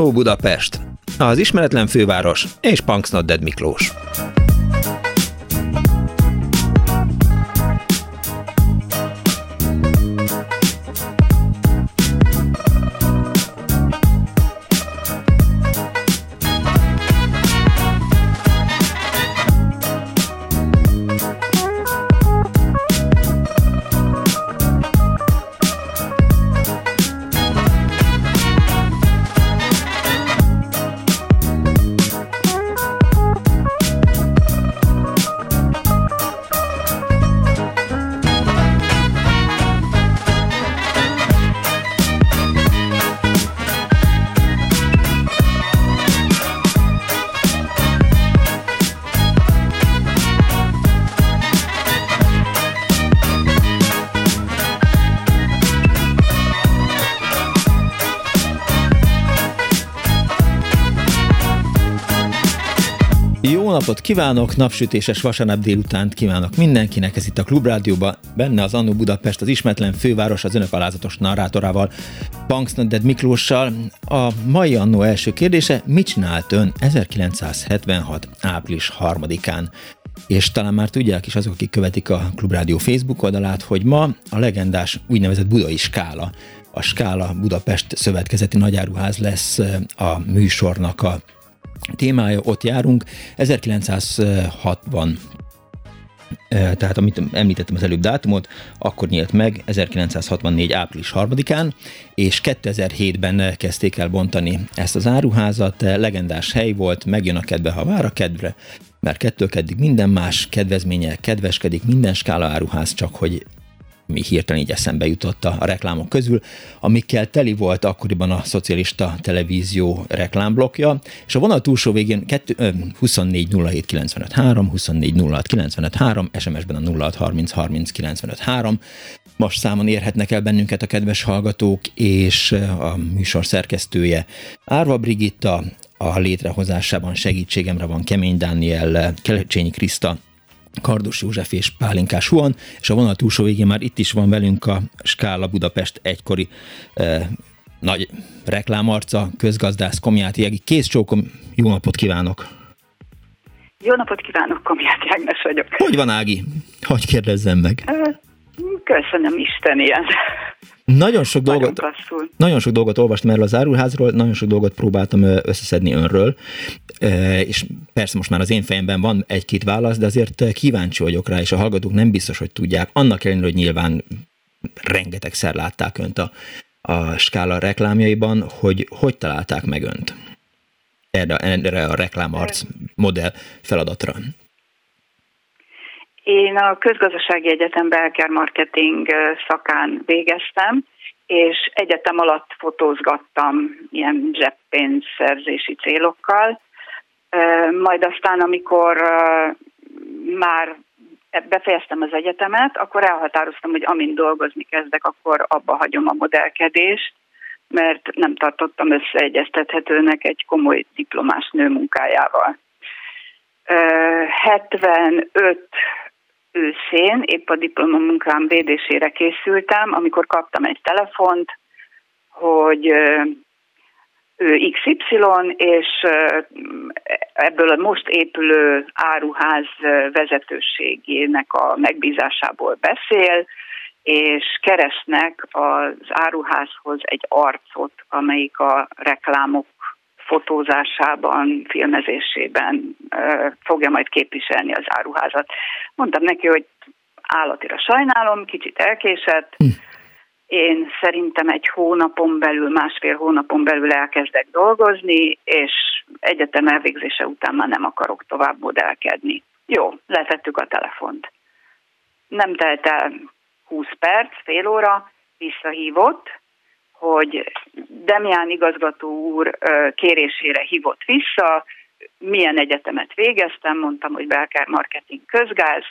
Annó Budapest, az ismeretlen főváros és Punksnodded Miklós. Kívánok, napsütéses vasárnap délutánt kívánok mindenkinek, ez itt a Klubrádióban, benne az Annó Budapest, az ismetlen főváros az önök alázatos narrátorával, Punksnodded Miklóssal. A mai Annó első kérdése, mit csinált ön 1976. április 3-án? És talán már tudják is azok, akik követik a Klubrádió Facebook oldalát, hogy ma a legendás úgynevezett budai skála, a Skála Budapest Szövetkezeti Nagyáruház lesz a műsornak a témája, ott járunk. 1960 tehát amit említettem az előbb dátumot, akkor nyílt meg 1964. április 3-án, és 2007-ben kezdték el bontani ezt az áruházat, legendás hely volt, megjön a kedve, ha vár a kedvre, mert kettől keddig minden más kedvezménye kedveskedik, minden skála áruház, csak hogy mi hirtelen így eszembe jutott a reklámok közül, amikkel teli volt akkoriban a szocialista televízió reklámblokja, és a vonal túlsó végén 24 07 95 3, 24 06 95 3, SMS-ben a 06 30 30 95 3. Most számon érhetnek el bennünket a kedves hallgatók, és a műsor szerkesztője Árva Brigitta, a létrehozásában segítségemre van Kemény Dániel, Kelecsényi Kriszta, Kardos József és Pálinkás Huan, és a vonal túlsó végén már itt is van velünk a Skála Budapest egykori eh, nagy reklámarca, közgazdász Komjáti Egi. Kész csókom, jó napot kívánok! Jó napot kívánok, Komjáti Ágnes vagyok. Hogy van Ági? Hogy kérdezzem meg? Köszönöm Isten ilyen. Nagyon sok, dolgot, nagyon sok dolgot olvastam erről az áruházról, nagyon sok dolgot próbáltam összeszedni önről, és persze most már az én fejemben van egy-két válasz, de azért kíváncsi vagyok rá, és a hallgatók nem biztos, hogy tudják, annak ellenére, hogy nyilván rengetegszer látták önt a, a skála reklámjaiban, hogy hogy találták meg önt. Erre, erre a reklámarc modell feladatra. Én a Közgazdasági Egyetem Belker Marketing szakán végeztem, és egyetem alatt fotózgattam ilyen zseppénzszerzési célokkal. Majd aztán, amikor már befejeztem az egyetemet, akkor elhatároztam, hogy amint dolgozni kezdek, akkor abba hagyom a modellkedést, mert nem tartottam összeegyeztethetőnek egy komoly diplomás nő munkájával. 75 őszén, épp a diplomamunkám védésére készültem, amikor kaptam egy telefont, hogy ő XY, és ebből a most épülő áruház vezetőségének a megbízásából beszél, és keresnek az áruházhoz egy arcot, amelyik a reklámok fotózásában, filmezésében fogja majd képviselni az áruházat. Mondtam neki, hogy állatira sajnálom, kicsit elkésett, hm. én szerintem egy hónapon belül, másfél hónapon belül elkezdek dolgozni, és egyetem elvégzése után már nem akarok tovább modellkedni. Jó, letettük a telefont. Nem telt el 20 perc, fél óra, visszahívott, hogy Demián igazgató úr kérésére hívott vissza, milyen egyetemet végeztem, mondtam, hogy Belkár Marketing Közgáz.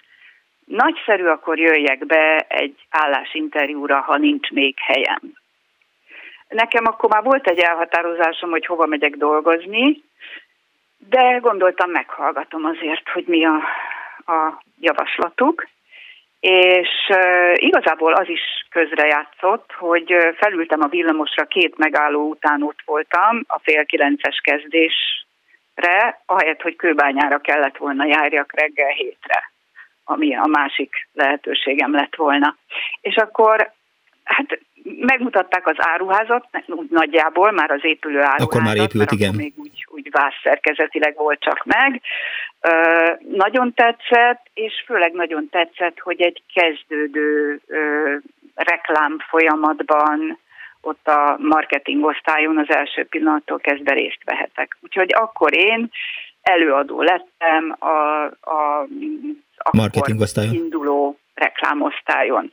Nagyszerű, akkor jöjjek be egy állásinterjúra, ha nincs még helyem. nekem akkor már volt egy elhatározásom, hogy hova megyek dolgozni, de gondoltam, meghallgatom azért, hogy mi a, a javaslatuk. És igazából az is közrejátszott, hogy felültem a villamosra két megálló után ott voltam, a fél kilences kezdésre, ahelyett, hogy kőbányára kellett volna járjak reggel hétre, ami a másik lehetőségem lett volna. És akkor hát megmutatták az áruházat, úgy nagyjából, már az épülő áruházat. Akkor már épült, igen. Akkor még úgy, úgy vászszerkezetileg volt csak meg. Ö, nagyon tetszett, és főleg nagyon tetszett, hogy egy kezdődő ö, reklám folyamatban ott a marketing osztályon az első pillanattól kezdve részt vehetek. Úgyhogy akkor én előadó lettem a, a, a marketing osztályon. induló reklámosztályon.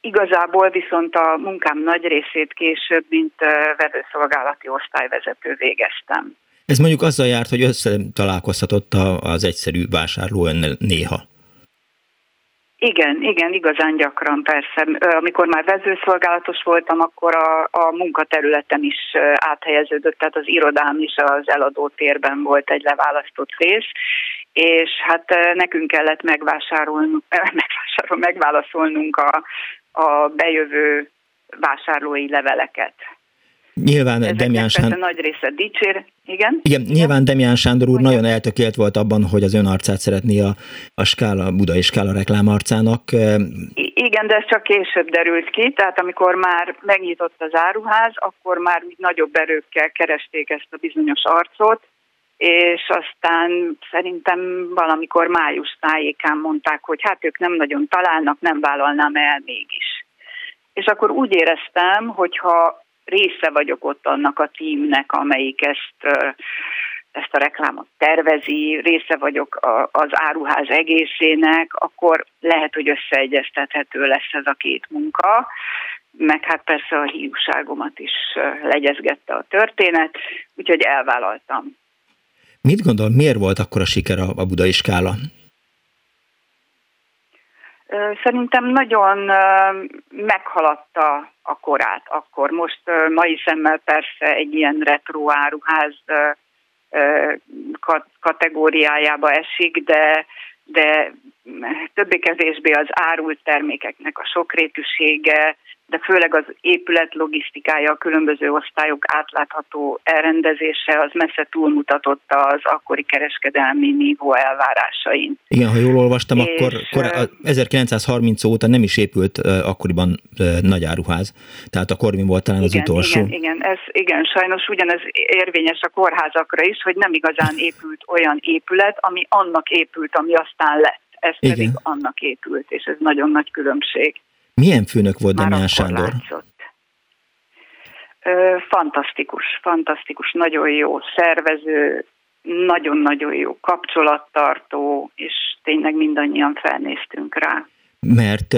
Igazából viszont a munkám nagy részét később, mint vevőszolgálati osztályvezető végeztem. Ez mondjuk azzal járt, hogy összetalálkozhatott az egyszerű vásárló önnel néha. Igen, igen, igazán gyakran persze. Amikor már vezőszolgálatos voltam, akkor a, a munkaterületem is áthelyeződött, tehát az irodám is az eladó térben volt egy leválasztott rész, és hát nekünk kellett megvásárolnunk, megvásárol, megválaszolnunk a, a bejövő vásárlói leveleket. Nyilván Ezeknek Demián Sándor... nagy része dicsér, igen? Igen, nyilván Demián Sándor úr nagyon eltökélt volt abban, hogy az ön arcát szeretné a, a skála, budai skála reklámarcának. Igen, de ez csak később derült ki, tehát amikor már megnyitott az áruház, akkor már úgy nagyobb erőkkel keresték ezt a bizonyos arcot, és aztán szerintem valamikor május tájékán mondták, hogy hát ők nem nagyon találnak, nem vállalnám el mégis. És akkor úgy éreztem, hogyha része vagyok ott annak a tímnek, amelyik ezt, ezt a reklámot tervezi, része vagyok az áruház egészének, akkor lehet, hogy összeegyeztethető lesz ez a két munka, meg hát persze a hiúságomat is legyezgette a történet, úgyhogy elvállaltam. Mit gondol, miért volt akkor a siker a, a budai skála? Szerintem nagyon meghaladta a korát akkor. Most mai szemmel persze egy ilyen retro áruház kategóriájába esik, de, de többé-kevésbé az árult termékeknek a sokrétűsége, de főleg az épület logisztikája, a különböző osztályok átlátható elrendezése az messze túlmutatott az akkori kereskedelmi nívó elvárásain. Igen, ha jól olvastam, és, akkor kor, 1930 óta nem is épült akkoriban nagy áruház, tehát a Korvin volt talán igen, az utolsó. Igen, igen, ez, igen, sajnos ugyanez érvényes a kórházakra is, hogy nem igazán épült olyan épület, ami annak épült, ami aztán lett. Ez igen. pedig annak épült, és ez nagyon nagy különbség. Milyen főnök volt Demián Sándor? Látszott. Ö, fantasztikus, fantasztikus, nagyon jó szervező, nagyon-nagyon jó kapcsolattartó, és tényleg mindannyian felnéztünk rá. Mert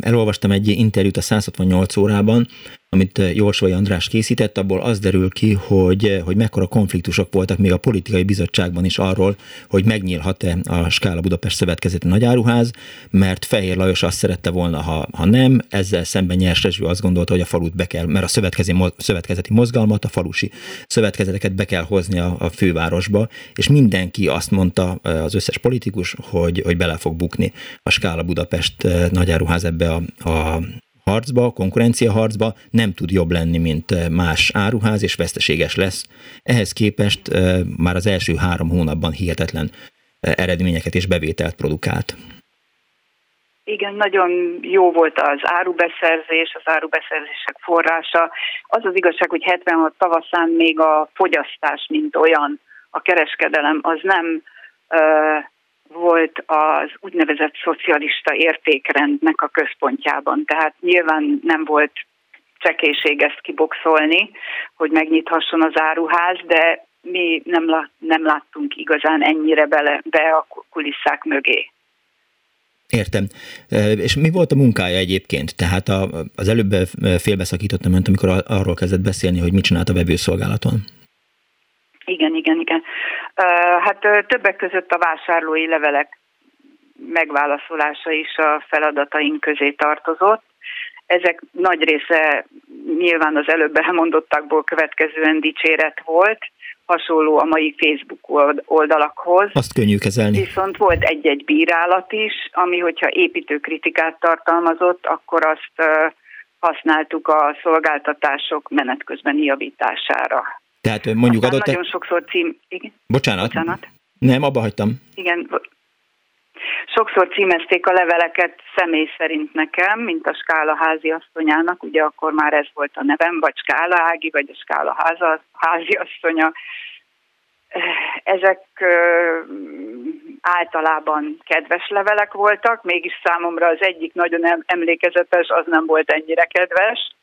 elolvastam egy interjút a 168 órában, amit eh, Jósvai András készített, abból az derül ki, hogy, eh, hogy mekkora konfliktusok voltak még a politikai bizottságban is arról, hogy megnyílhat-e a Skála Budapest Szövetkezeti Nagyáruház, mert Fehér Lajos azt szerette volna, ha, ha nem, ezzel szemben Nyers Rezső azt gondolta, hogy a falut be kell, mert a szövetkezeti, szövetkezeti mozgalmat, a falusi szövetkezeteket be kell hozni a, a fővárosba, és mindenki azt mondta, eh, az összes politikus, hogy, hogy bele fog bukni a Skála Budapest Nagyáruház ebbe a, a harcba, konkurencia harcba nem tud jobb lenni, mint eh, más áruház, és veszteséges lesz. Ehhez képest eh, már az első három hónapban hihetetlen eh, eredményeket és bevételt produkált. Igen, nagyon jó volt az árubeszerzés, az árubeszerzések forrása. Az az igazság, hogy 76 tavaszán még a fogyasztás, mint olyan, a kereskedelem, az nem volt az úgynevezett szocialista értékrendnek a központjában. Tehát nyilván nem volt csekéség ezt kiboxolni, hogy megnyithasson az áruház, de mi nem, lát, nem láttunk igazán ennyire bele, be a kulisszák mögé. Értem. És mi volt a munkája egyébként? Tehát a, az előbb félbeszakítottam önt, amikor arról kezdett beszélni, hogy mit csinált a vevőszolgálaton. Igen, igen, igen. Hát többek között a vásárlói levelek megválaszolása is a feladataink közé tartozott. Ezek nagy része nyilván az előbb elmondottakból következően dicséret volt, hasonló a mai Facebook oldalakhoz. Azt könnyű kezelni. Viszont volt egy-egy bírálat is, ami hogyha építőkritikát tartalmazott, akkor azt használtuk a szolgáltatások menet közben javítására. Tehát mondjuk Aztán adott... Nagyon sokszor cím... Igen? Bocsánat. Bocsánat. Nem, abba hagytam. Igen, sokszor címezték a leveleket személy szerint nekem, mint a Skála házi asszonyának, ugye akkor már ez volt a nevem, vagy Skála Ági, vagy a Skála háza, házi asszonya. Ezek általában kedves levelek voltak, mégis számomra az egyik nagyon emlékezetes, az nem volt ennyire kedves.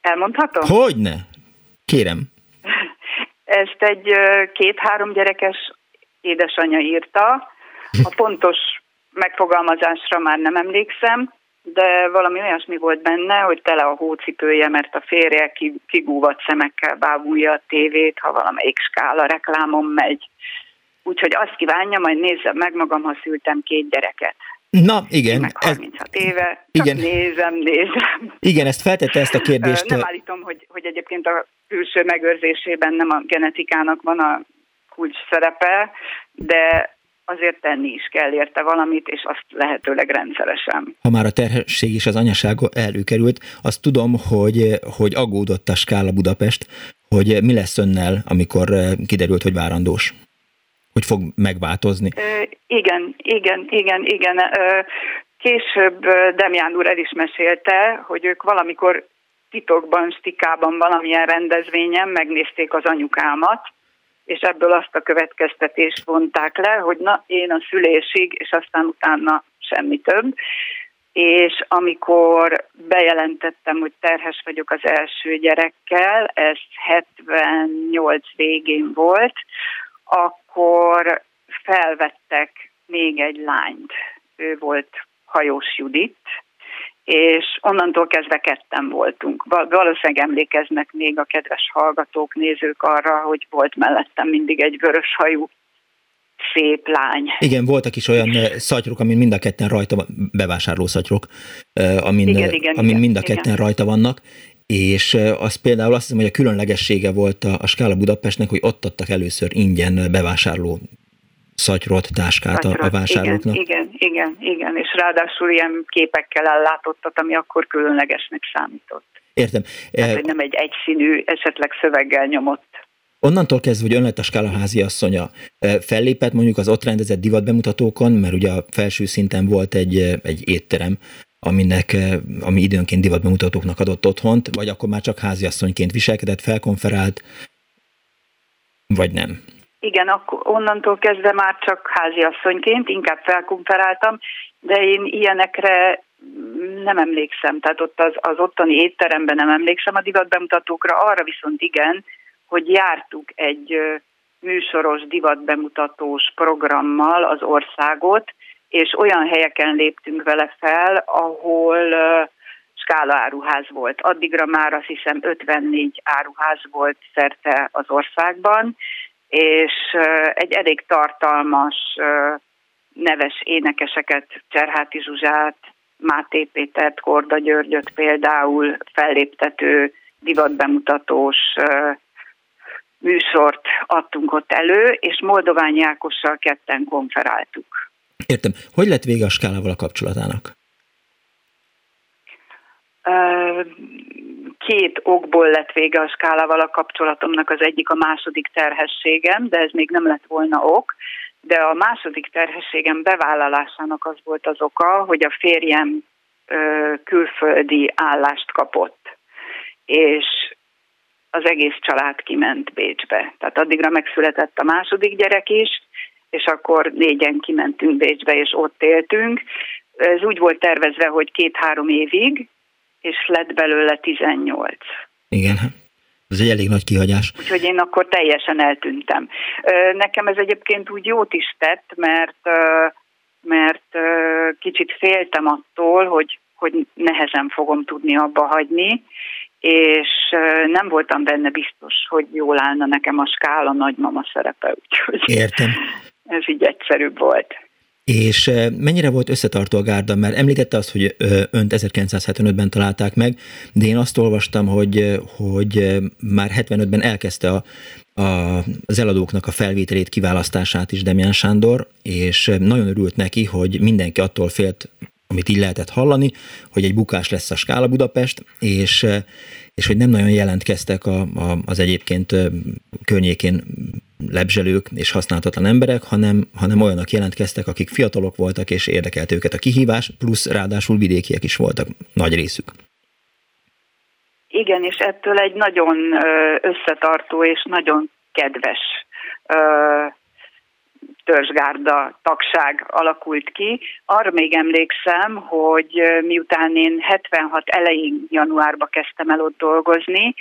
Elmondhatom? Hogyne? Kérem. Ezt egy két-három gyerekes édesanyja írta, a pontos megfogalmazásra már nem emlékszem, de valami olyasmi volt benne, hogy tele a hócipője, mert a férje kigúvat szemekkel bábulja a tévét, ha valamelyik skála reklámon megy. Úgyhogy azt kívánja, majd nézzem meg magam, ha szültem két gyereket. Na, igen. Meg 36 ez, éve, igen. nézem, nézem. Igen, ezt feltette ezt a kérdést. Nem állítom, hogy, hogy egyébként a külső megőrzésében nem a genetikának van a kulcs szerepe, de azért tenni is kell érte valamit, és azt lehetőleg rendszeresen. Ha már a terhesség és az anyaság előkerült, azt tudom, hogy, hogy aggódott a Skála Budapest, hogy mi lesz önnel, amikor kiderült, hogy várandós? Hogy fog megváltozni? Ö, igen, igen, igen, igen. Ö, később Demján úr el is mesélte, hogy ők valamikor titokban, stikában valamilyen rendezvényen megnézték az anyukámat, és ebből azt a következtetést vonták le, hogy na, én a szülésig, és aztán utána semmi több. És amikor bejelentettem, hogy terhes vagyok az első gyerekkel, ez 78 végén volt, akkor felvettek még egy lányt. Ő volt Hajós Judit, és onnantól kezdve ketten voltunk. Valószínűleg emlékeznek még a kedves hallgatók, nézők arra, hogy volt mellettem mindig egy vörös hajú szép lány. Igen, voltak is olyan szatyrok, amin mind a ketten rajta, bevásárló szatyrok, amin, igen, igen, amin igen, mind a ketten igen. rajta vannak, és az például azt hiszem, hogy a különlegessége volt a, a Skála Budapestnek, hogy ott adtak először ingyen bevásárló szatyrot, táskát szatyrot, a, a vásárlóknak. Igen, igen, igen, igen, és ráadásul ilyen képekkel ellátottat, ami akkor különlegesnek számított. Értem. Tehát, e... hogy nem egy egyszínű, esetleg szöveggel nyomott Onnantól kezdve, hogy ön lett a Skála házi asszonya, fellépett mondjuk az ott rendezett divatbemutatókon, mert ugye a felső szinten volt egy, egy étterem, aminek, ami időnként divatbemutatóknak adott otthont, vagy akkor már csak háziasszonyként viselkedett, felkonferált, vagy nem? Igen, akkor onnantól kezdve már csak háziasszonyként, inkább felkonferáltam, de én ilyenekre nem emlékszem, tehát ott az, az ottani étteremben nem emlékszem a divatbemutatókra, arra viszont igen, hogy jártuk egy műsoros divatbemutatós programmal az országot, és olyan helyeken léptünk vele fel, ahol áruház volt. Addigra már azt hiszem 54 áruház volt szerte az országban, és egy elég tartalmas, neves énekeseket, Cserháti Zsuzsát, Máté Pétert, Korda Györgyöt például felléptető, divatbemutatós műsort adtunk ott elő, és Moldován Jákossal ketten konferáltuk. Értem. Hogy lett vége a skálával a kapcsolatának? Két okból lett vége a skálával a kapcsolatomnak, az egyik a második terhességem, de ez még nem lett volna ok, de a második terhességem bevállalásának az volt az oka, hogy a férjem külföldi állást kapott. És az egész család kiment Bécsbe. Tehát addigra megszületett a második gyerek is, és akkor négyen kimentünk Bécsbe, és ott éltünk. Ez úgy volt tervezve, hogy két-három évig, és lett belőle 18. Igen, ez egy elég nagy kihagyás. Úgyhogy én akkor teljesen eltűntem. Nekem ez egyébként úgy jót is tett, mert, mert kicsit féltem attól, hogy, hogy nehezen fogom tudni abba hagyni, és nem voltam benne biztos, hogy jól állna nekem a skála nagymama szerepe, úgyhogy Értem. ez így egyszerűbb volt. És mennyire volt összetartó a gárda? Mert említette azt, hogy önt 1975-ben találták meg, de én azt olvastam, hogy, hogy már 75-ben elkezdte a, a, az eladóknak a felvételét, kiválasztását is Demián Sándor, és nagyon örült neki, hogy mindenki attól félt, amit így lehetett hallani, hogy egy bukás lesz a Skála Budapest, és, és hogy nem nagyon jelentkeztek a, a, az egyébként környékén lebzselők és használhatatlan emberek, hanem, hanem olyanok jelentkeztek, akik fiatalok voltak, és érdekelt őket a kihívás, plusz ráadásul vidékiek is voltak nagy részük. Igen, és ettől egy nagyon összetartó és nagyon kedves törzsgárda tagság alakult ki. Arra még emlékszem, hogy miután én 76 elején januárba kezdtem el ott dolgozni,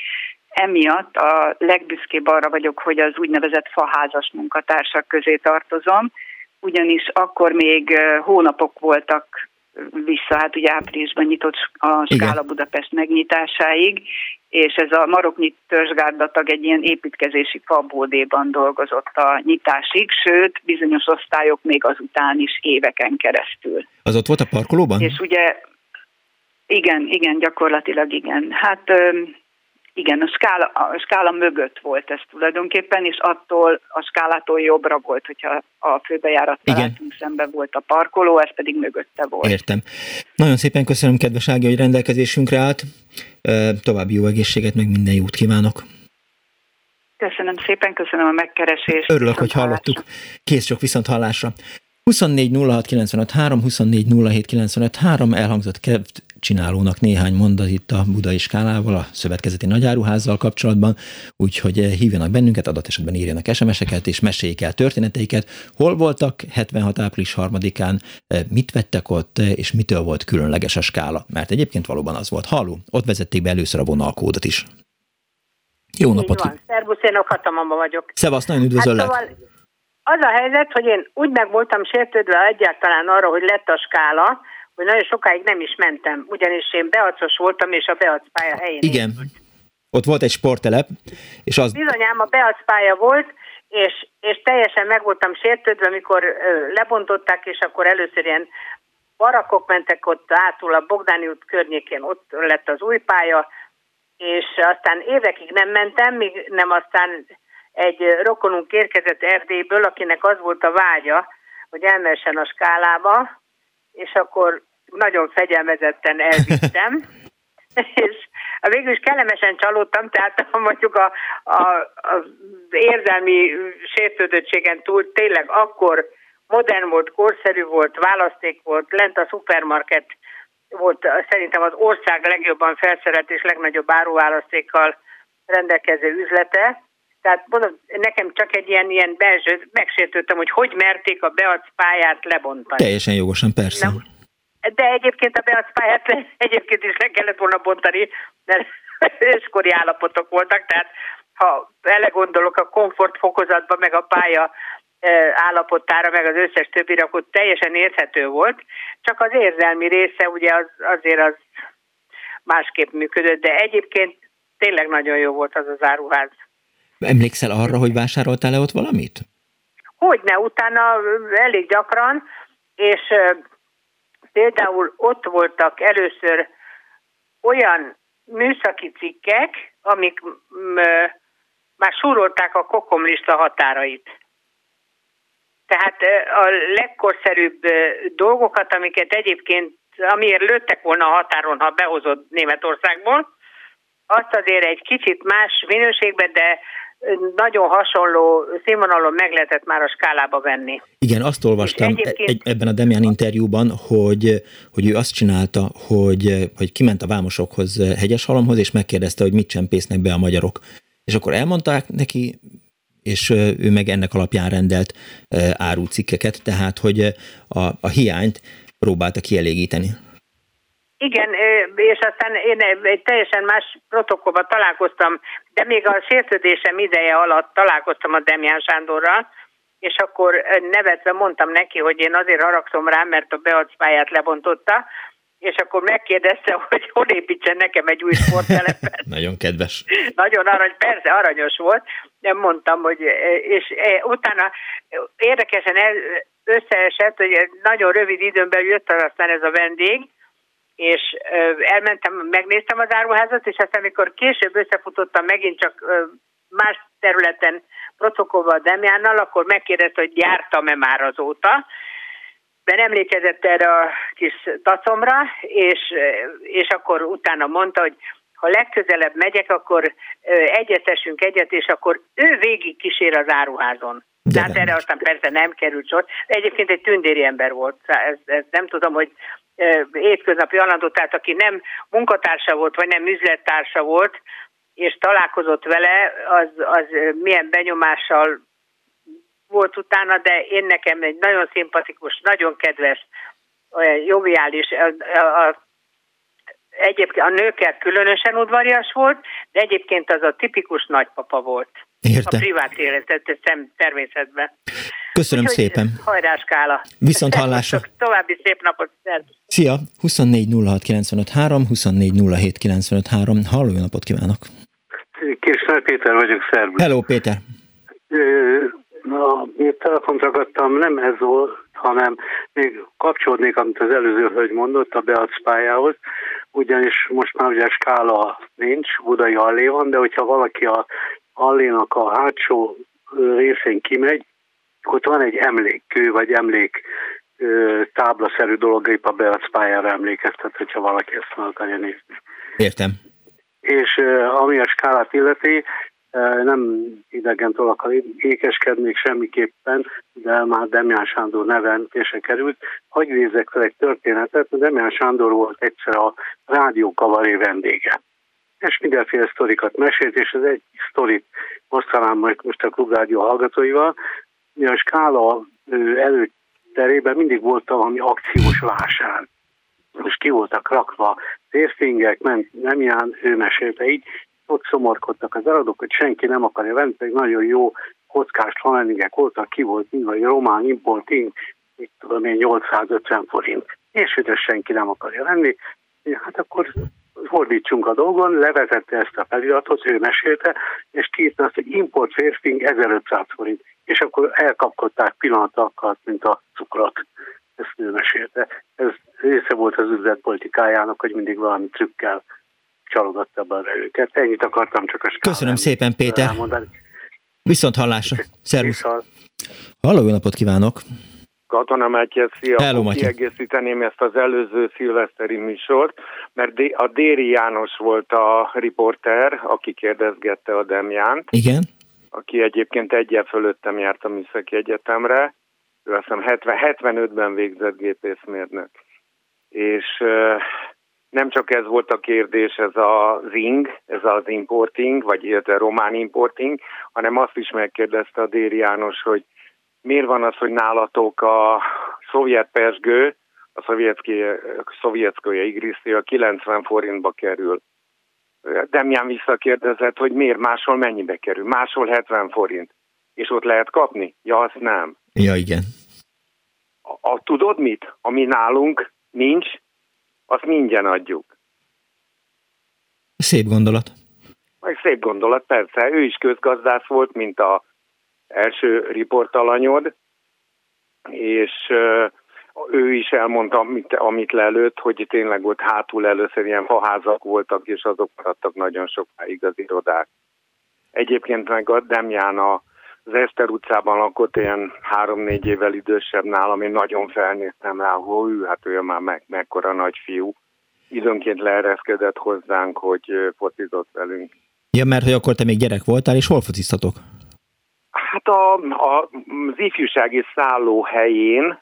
emiatt a legbüszkébb arra vagyok, hogy az úgynevezett faházas munkatársak közé tartozom, ugyanis akkor még hónapok voltak vissza, hát ugye áprilisban nyitott a Skála Igen. Budapest megnyitásáig, és ez a maroknyi törzsgárdatag egy ilyen építkezési fabódéban dolgozott a nyitásig, sőt, bizonyos osztályok még azután is éveken keresztül. Az ott volt a parkolóban? És ugye, igen, igen, gyakorlatilag igen. Hát igen, a skála, a skála mögött volt ez tulajdonképpen, és attól a skálától jobbra volt, hogyha a főbejárat találtunk szembe volt a parkoló, ez pedig mögötte volt. Értem. Nagyon szépen köszönöm, kedves Ági, hogy rendelkezésünkre állt. További jó egészséget, meg minden jót kívánok. Köszönöm szépen, köszönöm a megkeresést. Örülök, hogy hallottuk. Kész sok viszont hallásra. 24 06 95 3, 24 07 95 3 elhangzott csinálónak néhány mondat itt a budai skálával, a szövetkezeti nagyáruházzal kapcsolatban, úgyhogy eh, hívjanak bennünket, adat esetben írjanak SMS-eket, és meséljék el történeteiket. Hol voltak 76. április 3-án, eh, mit vettek ott, eh, és mitől volt különleges a skála? Mert egyébként valóban az volt. Halló, ott vezették be először a vonalkódot is. Jó napot! Van. Szervusz, én a Katamamba vagyok. Szevasz, nagyon üdvözöllek! Hát szóval az a helyzet, hogy én úgy meg voltam sértődve egyáltalán arra, hogy lett a skála, hogy nagyon sokáig nem is mentem, ugyanis én beacos voltam, és a beac pálya helyén. Igen. Ott volt egy sporttelep, és az... Bizonyám a beac pálya volt, és, és teljesen meg voltam sértődve, amikor ö, lebontották, és akkor először ilyen barakok mentek ott átul a Bogdáni út környékén, ott lett az új pálya, és aztán évekig nem mentem, míg nem aztán egy rokonunk érkezett Erdélyből, akinek az volt a vágya, hogy elmessen a skálába, és akkor nagyon fegyelmezetten elvittem, és végül is kellemesen csalódtam, tehát mondjuk a, a, az érzelmi sértődöttségen túl tényleg akkor modern volt, korszerű volt, választék volt, lent a szupermarket volt szerintem az ország legjobban felszerelt és legnagyobb áruválasztékkal rendelkező üzlete. Tehát mondom, nekem csak egy ilyen, ilyen belső, megsértődtem, hogy hogy merték a beac pályát lebontani. Teljesen jogosan, persze. Nem? De egyébként a beacpályát egyébként is le kellett volna bontani, mert őskori állapotok voltak, tehát ha belegondolok a komfortfokozatba, meg a pálya e, állapotára, meg az összes többire, akkor teljesen érthető volt, csak az érzelmi része ugye az, azért az másképp működött, de egyébként tényleg nagyon jó volt az az áruház. Emlékszel arra, hogy vásároltál-e ott valamit? Hogyne, utána elég gyakran, és például ott voltak először olyan műszaki cikkek, amik már súrolták a kokomlista határait. Tehát a legkorszerűbb dolgokat, amiket egyébként, amiért lőttek volna a határon, ha behozott Németországból, azt azért egy kicsit más minőségben, de nagyon hasonló színvonalon meg lehetett már a skálába venni. Igen, azt olvastam egyébként... egy, ebben a Demian interjúban, hogy, hogy ő azt csinálta, hogy, hogy kiment a vámosokhoz Hegyeshalomhoz, és megkérdezte, hogy mit csempésznek be a magyarok. És akkor elmondták neki, és ő meg ennek alapján rendelt árucikkeket, tehát hogy a, a hiányt próbálta kielégíteni. Igen, és aztán én egy teljesen más protokollban találkoztam, de még a sértődésem ideje alatt találkoztam a Demján Sándorral, és akkor nevetve mondtam neki, hogy én azért haragszom rá, mert a beacpályát lebontotta, és akkor megkérdezte, hogy hol építsen nekem egy új sporttelepet. Nagyon kedves. Nagyon arany, persze aranyos volt, de mondtam, hogy, és utána érdekesen összeesett, hogy nagyon rövid időn belül jött az aztán ez a vendég, és elmentem, megnéztem az áruházat, és aztán amikor később összefutottam megint csak más területen protokollval Demjánnal, akkor megkérdezte, hogy jártam-e már azóta, de nem emlékezett erre a kis tacomra, és, és akkor utána mondta, hogy ha legközelebb megyek, akkor egyetesünk egyet, és akkor ő végig kísér az áruházon. De hát erre aztán persze nem került sor. Egyébként egy tündéri ember volt. Ez, ez nem tudom, hogy hétköznapi alandó, tehát aki nem munkatársa volt, vagy nem üzlettársa volt, és találkozott vele, az, az milyen benyomással volt utána, de én nekem egy nagyon szimpatikus, nagyon kedves, olyan joviális, a, a, egyébként a nőkkel különösen udvarias volt, de egyébként az a tipikus nagypapa volt. Érte. A privát életet, természetben. Köszönöm Úgyhogy szépen. Hajrá, Skála. Viszont hallásra. További szép napot. Szia! 24 06 95 3, 24 07 95 3. Halló, napot kívánok! Késner Péter vagyok, szervusz. Hello, Péter! Na, miért telefont ragadtam, nem ez volt, hanem még kapcsolódnék, amit az előző hölgy mondott a Beac pályához, ugyanis most már ugye skála nincs, Budai Allé van, de hogyha valaki a Allénak a hátsó részén kimegy, ott van egy emlékkő, vagy emlék táblaszerű dolog, épp a Beac pályára emlékeztet, hogyha valaki ezt meg akarja nézni. Értem. És ami a skálát illeti, nem idegen akar ékeskedni semmiképpen, de már Demián Sándor neven kése került. Hogy nézzek fel egy történetet, Demián Sándor volt egyszer a rádió kavaré vendége. És mindenféle sztorikat mesélt, és ez egy sztorit osztanám majd most a klubrádió hallgatóival. A skála előterében mindig volt valami akciós vásár és ki voltak rakva térfingek, ment nem ilyen, ő mesélte így, ott szomorkodtak az eladók, hogy senki nem akarja venni, pedig nagyon jó kockás flanelingek voltak, ki volt mind, vagy román importing, mit tudom én, 850 forint, és ezt senki nem akarja venni. Hát akkor fordítsunk a dolgon, levezette ezt a feliratot, ő mesélte, és kiírta azt, hogy import férfing 1500 forint, és akkor elkapkodták pillanatokkal, mint a cukrot. Ezt ő mesélte. Ez része volt az üzletpolitikájának, hogy mindig valami trükkel csalogatta be őket. Ennyit akartam csak a Köszönöm szépen, Péter. elmondani. Viszont hallásra. Szervusz. Halló, jó napot kívánok! Katona Mátyás, szia! Hello. Kiegészíteném ezt az előző szilveszteri műsort, mert a Déri János volt a riporter, aki kérdezgette a Demjánt, Igen? aki egyébként egyen fölöttem járt a Műszaki Egyetemre, ő azt hiszem 70, 75-ben végzett gépészmérnök. És nem csak ez volt a kérdés, ez az ing, ez az importing, vagy illetve román importing, hanem azt is megkérdezte a Déri János, hogy miért van az, hogy nálatok a szovjet pesgő, a szovjetszkója igrisztia 90 forintba kerül. Demján visszakérdezett, hogy miért máshol mennyibe kerül. Máshol 70 forint. És ott lehet kapni? Ja, azt nem. Ja, igen. A, a, tudod mit? Ami nálunk nincs, azt mindjárt adjuk. Szép gondolat. Meg szép gondolat, persze. Ő is közgazdász volt, mint a első riportalanyod, és ő is elmondta, amit, amit lelőtt, hogy tényleg ott hátul először ilyen faházak voltak, és azok maradtak nagyon sokáig az irodák. Egyébként meg a Demján az Eszter utcában lakott ilyen három-négy évvel idősebb nálam, én nagyon felnéztem rá, hogy ő, hát ő már meg, mekkora nagy fiú. Időnként leereszkedett hozzánk, hogy focizott velünk. Ja, mert hogy akkor te még gyerek voltál, és hol fociztatok? Hát a, a, az ifjúsági szálló helyén,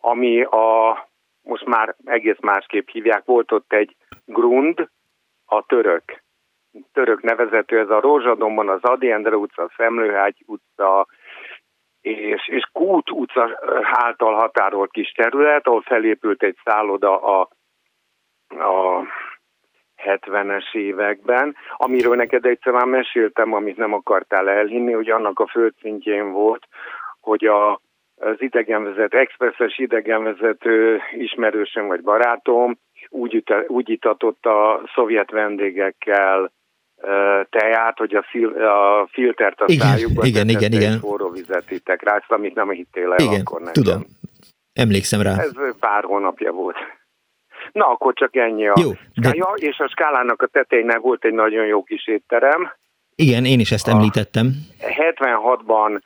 ami a, most már egész másképp hívják, volt ott egy grund, a török. Török nevezető, ez a Rózsadomban, az Adi Endre utca, Szemlőhágy utca, és, és Kút utca által határolt kis terület, ahol felépült egy szálloda a, a 70-es években, amiről neked egyszer már meséltem, amit nem akartál elhinni, hogy annak a földszintjén volt, hogy a, az idegenvezet, expresses idegenvezető ismerősöm vagy barátom úgy, úgy itatott a szovjet vendégekkel ö, teát, hogy a, fil, a filtert a Igen, szájukba igen, igen, igen. forró vizet ittek rá, ezt amit nem hittél el Igen, akkor nekem. tudom. Emlékszem rá. Ez pár hónapja volt. Na, akkor csak ennyi a Jó, de- Ja, és a skálának a tetején volt egy nagyon jó kis étterem. Igen, én is ezt Ah. említettem. 76-ban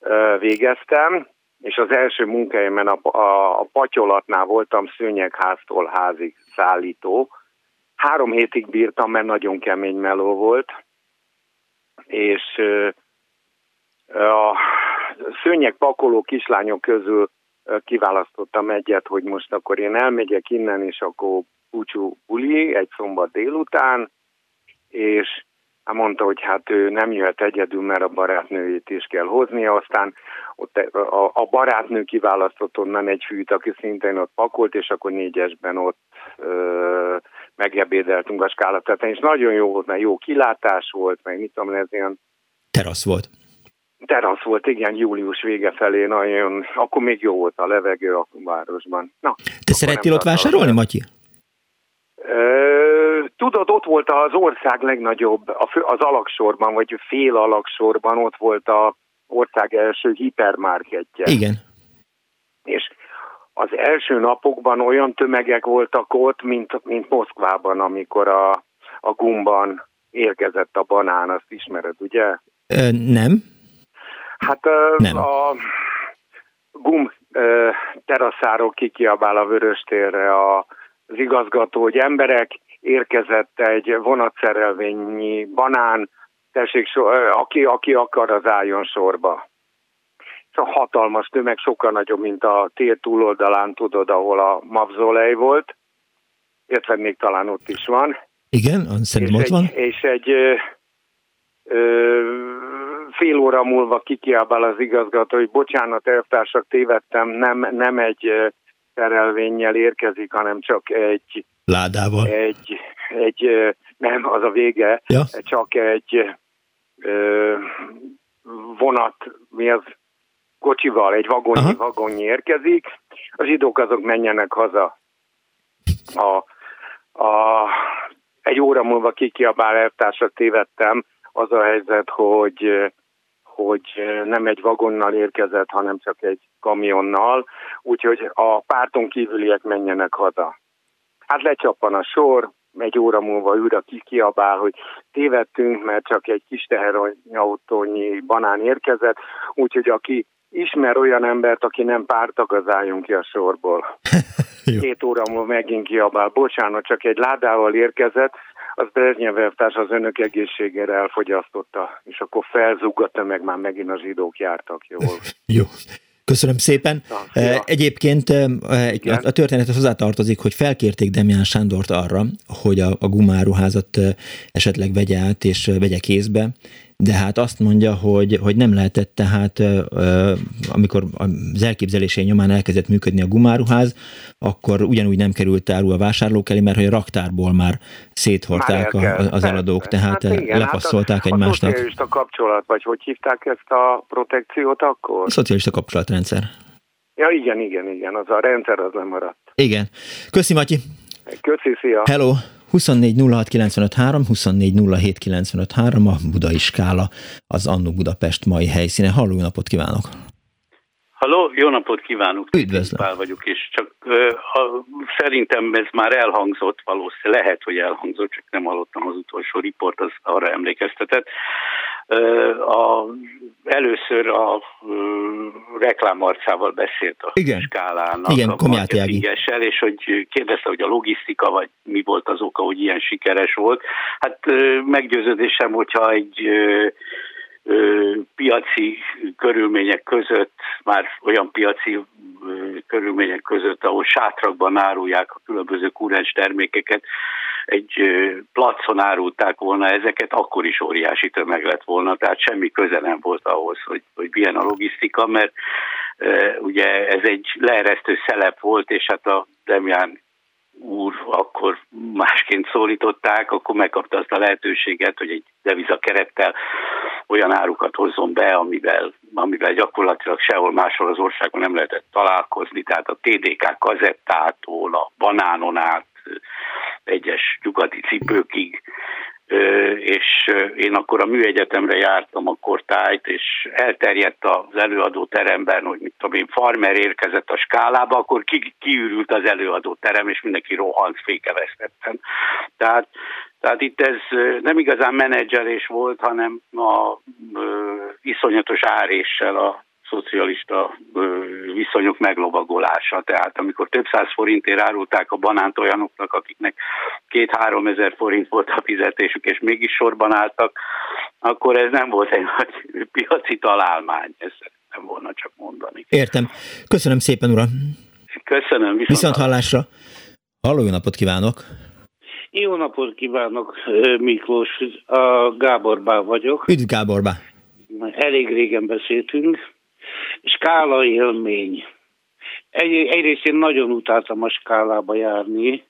ö, végeztem, és az első munkahelyemen a, a, a patyolatnál voltam szőnyegháztól házig szállító. Három hétig bírtam, mert nagyon kemény meló volt, és a szőnyegpakoló kislányok közül kiválasztottam egyet, hogy most akkor én elmegyek innen, és akkor búcsú buli egy szombat délután, és hát mondta, hogy hát ő nem jöhet egyedül, mert a barátnőjét is kell hoznia, aztán ott a, a barátnő kiválasztott onnan egy fűt, aki szintén ott pakolt, és akkor négyesben ott ö, megebédeltünk a skála tetején, és nagyon jó volt, mert jó kilátás volt, meg mit tudom, ez ilyen Terasz volt. Terasz volt, igen, július vége felé, nagyon, akkor még jó volt a levegő a városban. Na, Te szerettél nem ott vásárolni, Matyi? Tudod, ott volt az ország legnagyobb, az alaksorban, vagy fél alaksorban ott volt a ország első hipermarketje. Igen. És az első napokban olyan tömegek voltak ott, mint, mint Moszkvában, amikor a, a gumban érkezett a banán, azt ismered, ugye? Ö, nem? Hát Nem. a gum teraszáról kikiabál a Vöröstérre az igazgató, hogy emberek, érkezett egy vonatszerelvényi banán, tessék, so, aki, aki akar, az álljon sorba. Ez a hatalmas tömeg, sokkal nagyobb, mint a tér túloldalán, tudod, ahol a mavzolej volt, illetve még talán ott is van Igen, szerintem és ott van. egy, és egy ö, ö, fél óra múlva kikiabál az igazgató, hogy bocsánat, elvtársak, tévedtem, nem, nem egy szerelvénnyel érkezik, hanem csak egy, Ládával. egy, egy nem, az a vége, Ja. csak egy ö, vonat, mi az, kocsival, egy vagonnyi, Aha. vagonnyi érkezik, a zsidók azok menjenek haza. A, a, egy óra múlva kikiabál elvtársak tévedtem, az a helyzet, hogy hogy nem egy vagonnal érkezett, hanem csak egy kamionnal, úgyhogy a párton kívüliek menjenek haza. Hát lecsappan a sor, egy óra múlva újra kikiabál, hogy tévedtünk, mert csak egy kis teherautónyi banán érkezett, úgyhogy aki ismer olyan embert, aki nem pártag, az álljon ki a sorból. Két óra múlva megint kiabál, bocsánat, csak egy ládával érkezett, az Brezsnyev elvtárs az önök egészségére elfogyasztotta, és akkor felzúg a tömeg, már megint a zsidók jártak jól. Jó. Köszönöm szépen. Na, szia. Eh, Egyébként eh, Igen. a történethez hozzátartozik, hogy felkérték Demián Sándort arra, hogy a, a gumáruházat eh, esetleg vegye át és vegye kézbe, de hát azt mondja, hogy, hogy nem lehetett tehát, eh, eh, amikor az elképzelésé nyomán elkezdett működni a gumáruház, akkor ugyanúgy nem került áru a vásárlók elé, mert hogy a raktárból már széthordták Már a, az eladók, tehát hát igen, lepasszolták hát a. A szocialista kapcsolat, vagy hogy hívták ezt a protekciót akkor? A szocialista kapcsolatrendszer. Ja, igen, igen, igen, az a rendszer az nem maradt. Igen. Köszi, Matyi. Köszi, szia! Hello! 24 06 95 3, 24 07 95 3, a Budai Skála, az Annu Budapest mai helyszíne. Halló, jó napot kívánok! Halló, jó napot kívánok! Üdvözlöm. Pál vagyok, és csak ö, ha, szerintem ez már elhangzott, valószínűleg lehet, hogy elhangzott, csak nem hallottam az utolsó riport, az arra emlékeztetett. A, először a reklámarcával beszélt a Igen. skálának, Igen, a marketingessel, és hogy kérdezte, hogy a logisztika, vagy mi volt az oka, hogy ilyen sikeres volt. Hát meggyőződésem, hogyha egy piaci körülmények között, már olyan piaci körülmények között, ahol sátrakban árulják a különböző kurens termékeket, egy placon árulták volna ezeket, akkor is óriási tömeg lett volna, tehát semmi köze nem volt ahhoz, hogy, hogy milyen a logisztika, mert ö, ugye ez egy leeresztő szelep volt, és hát a Demján úr akkor másként szólították, akkor megkapta azt a lehetőséget, hogy egy deviza kerettel olyan árukat hozzon be, amivel, amivel gyakorlatilag sehol máshol az országban nem lehetett találkozni, tehát a TDK kazettától, a banánon át, egyes nyugati cipőkig és én akkor a műegyetemre jártam akkor tájt, és elterjedt az előadó teremben, hogy mit tudom én, farmer érkezett a skálába, akkor ki, kiürült az előadó terem, és mindenki rohant fékevesztetten. Tehát, tehát itt ez nem igazán menedzselés volt, hanem a ö, iszonyatos áréssel a szocialista viszonyok meglovagolása. Tehát amikor több száz forintért árulták a banánt olyanoknak, akiknek két-három ezer forint volt a fizetésük, és mégis sorban álltak, akkor ez nem volt egy nagy piaci találmány. Ezt nem volna csak mondani. Értem. Köszönöm szépen, uram. Köszönöm. Viszont, Viszont hallásra. Halló, jó napot kívánok! Jó napot kívánok, Miklós. A Gáborbá vagyok. Üdv Gáborbá! Elég régen beszéltünk. Skála élmény. Egy, egyrészt én nagyon utáltam a skálába járni,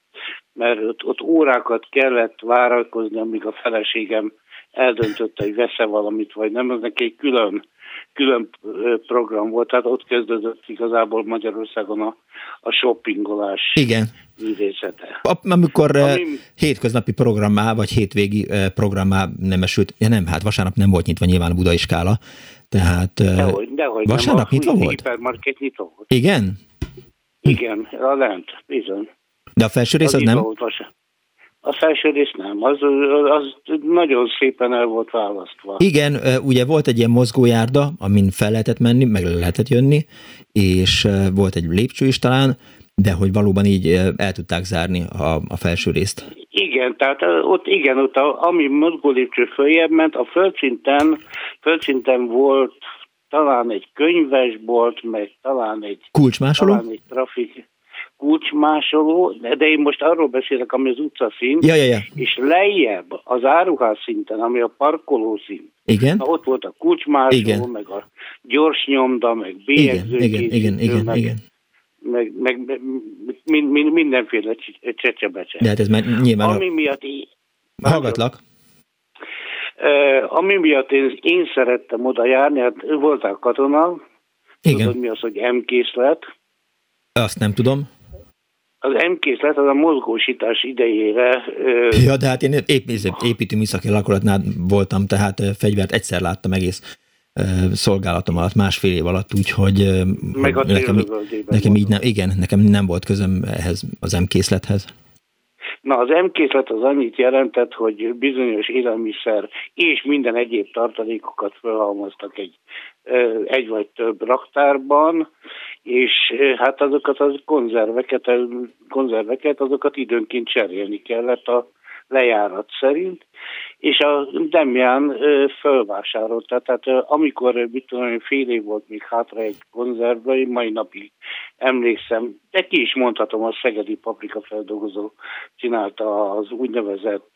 mert ott, ott órákat kellett várakozni, amíg a feleségem eldöntötte, hogy vesz valamit, vagy nem. Ez neki egy külön, külön program volt, tehát ott kezdődött igazából Magyarországon a, a shoppingolás Igen. művészete. Amikor Ami- hétköznapi programmá, vagy hétvégi programmá nem esült, ja nem, hát vasárnap nem volt nyitva nyilván a budai skála, tehát Dehogy, dehogy vasárnap nem. nyitva volt? hipermarket nyitva volt. igen? Igen, a lent, bizony. De a felső rész az nyitva nem? Volt. A felső rész nem, az, az nagyon szépen el volt választva. Igen, ugye volt egy ilyen mozgójárda, amin fel lehetett menni, meg le lehetett jönni, és volt egy lépcső is talán, de hogy valóban így el tudták zárni a, a felső részt. Igen, tehát ott igen, ott a, ami mozgó lépcső följebb ment, a földszinten, földszinten volt talán egy könyvesbolt, meg talán egy Kulcsmásoló? talán egy trafik kulcsmásoló, de én most arról beszélek, ami az utcaszint, Ja, ja, ja. és lejjebb az áruház szinten, ami a parkoló szint, Igen? Na, ott volt a kulcsmásoló, Igen. meg a gyors nyomda, meg Igen, bélyegző igen, igen, igen, meg, igen. Meg, meg, meg min, min, mindenféle cse- csecsebecse. De hát ez már nyilván... Ami A... miatt, í- Hallgatlak. Eh, ami miatt én, én szerettem oda járni, hát voltál katona, Igen, tudod mi az, hogy M-készlet. azt nem tudom. Az M-készlet az a mozgósítás idejére Ja, de hát én ép, építő műszaki lakolatnál voltam, tehát fegyvert egyszer láttam egész szolgálatom alatt, másfél év alatt, úgyhogy Meg a nekem, nekem így nem, igen, nekem nem volt közöm ehhez az M-készlethez. Na, az M-készlet az annyit jelentett, hogy bizonyos élelmiszer és minden egyéb tartalékokat felhalmoztak egy, egy vagy több raktárban, és ö, hát azokat az konzerveket, ö, konzerveket, azokat időnként cserélni kellett a lejárat szerint, és a Demján ö, fölvásárolta, tehát ö, amikor mit tudom, fél év volt még hátra egy konzervbe, én mai napig emlékszem, de ki is mondhatom, a Szegedi Paprika feldolgozó csinálta az úgynevezett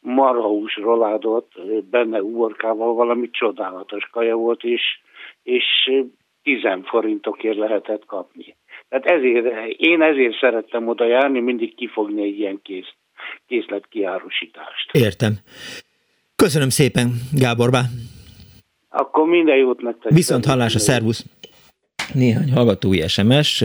marhahús roládot, benne uborkával, valami csodálatos kaja volt, és, és 10 forintokért lehetett kapni. Tehát ezért, én ezért szerettem oda járni, mindig kifogni egy ilyen kész, készletkiárusítást. Értem. Köszönöm szépen, Gábor Bá. Akkor minden jót nektek. Viszont hallásra, szervusz! Néhány hallgatói SMS.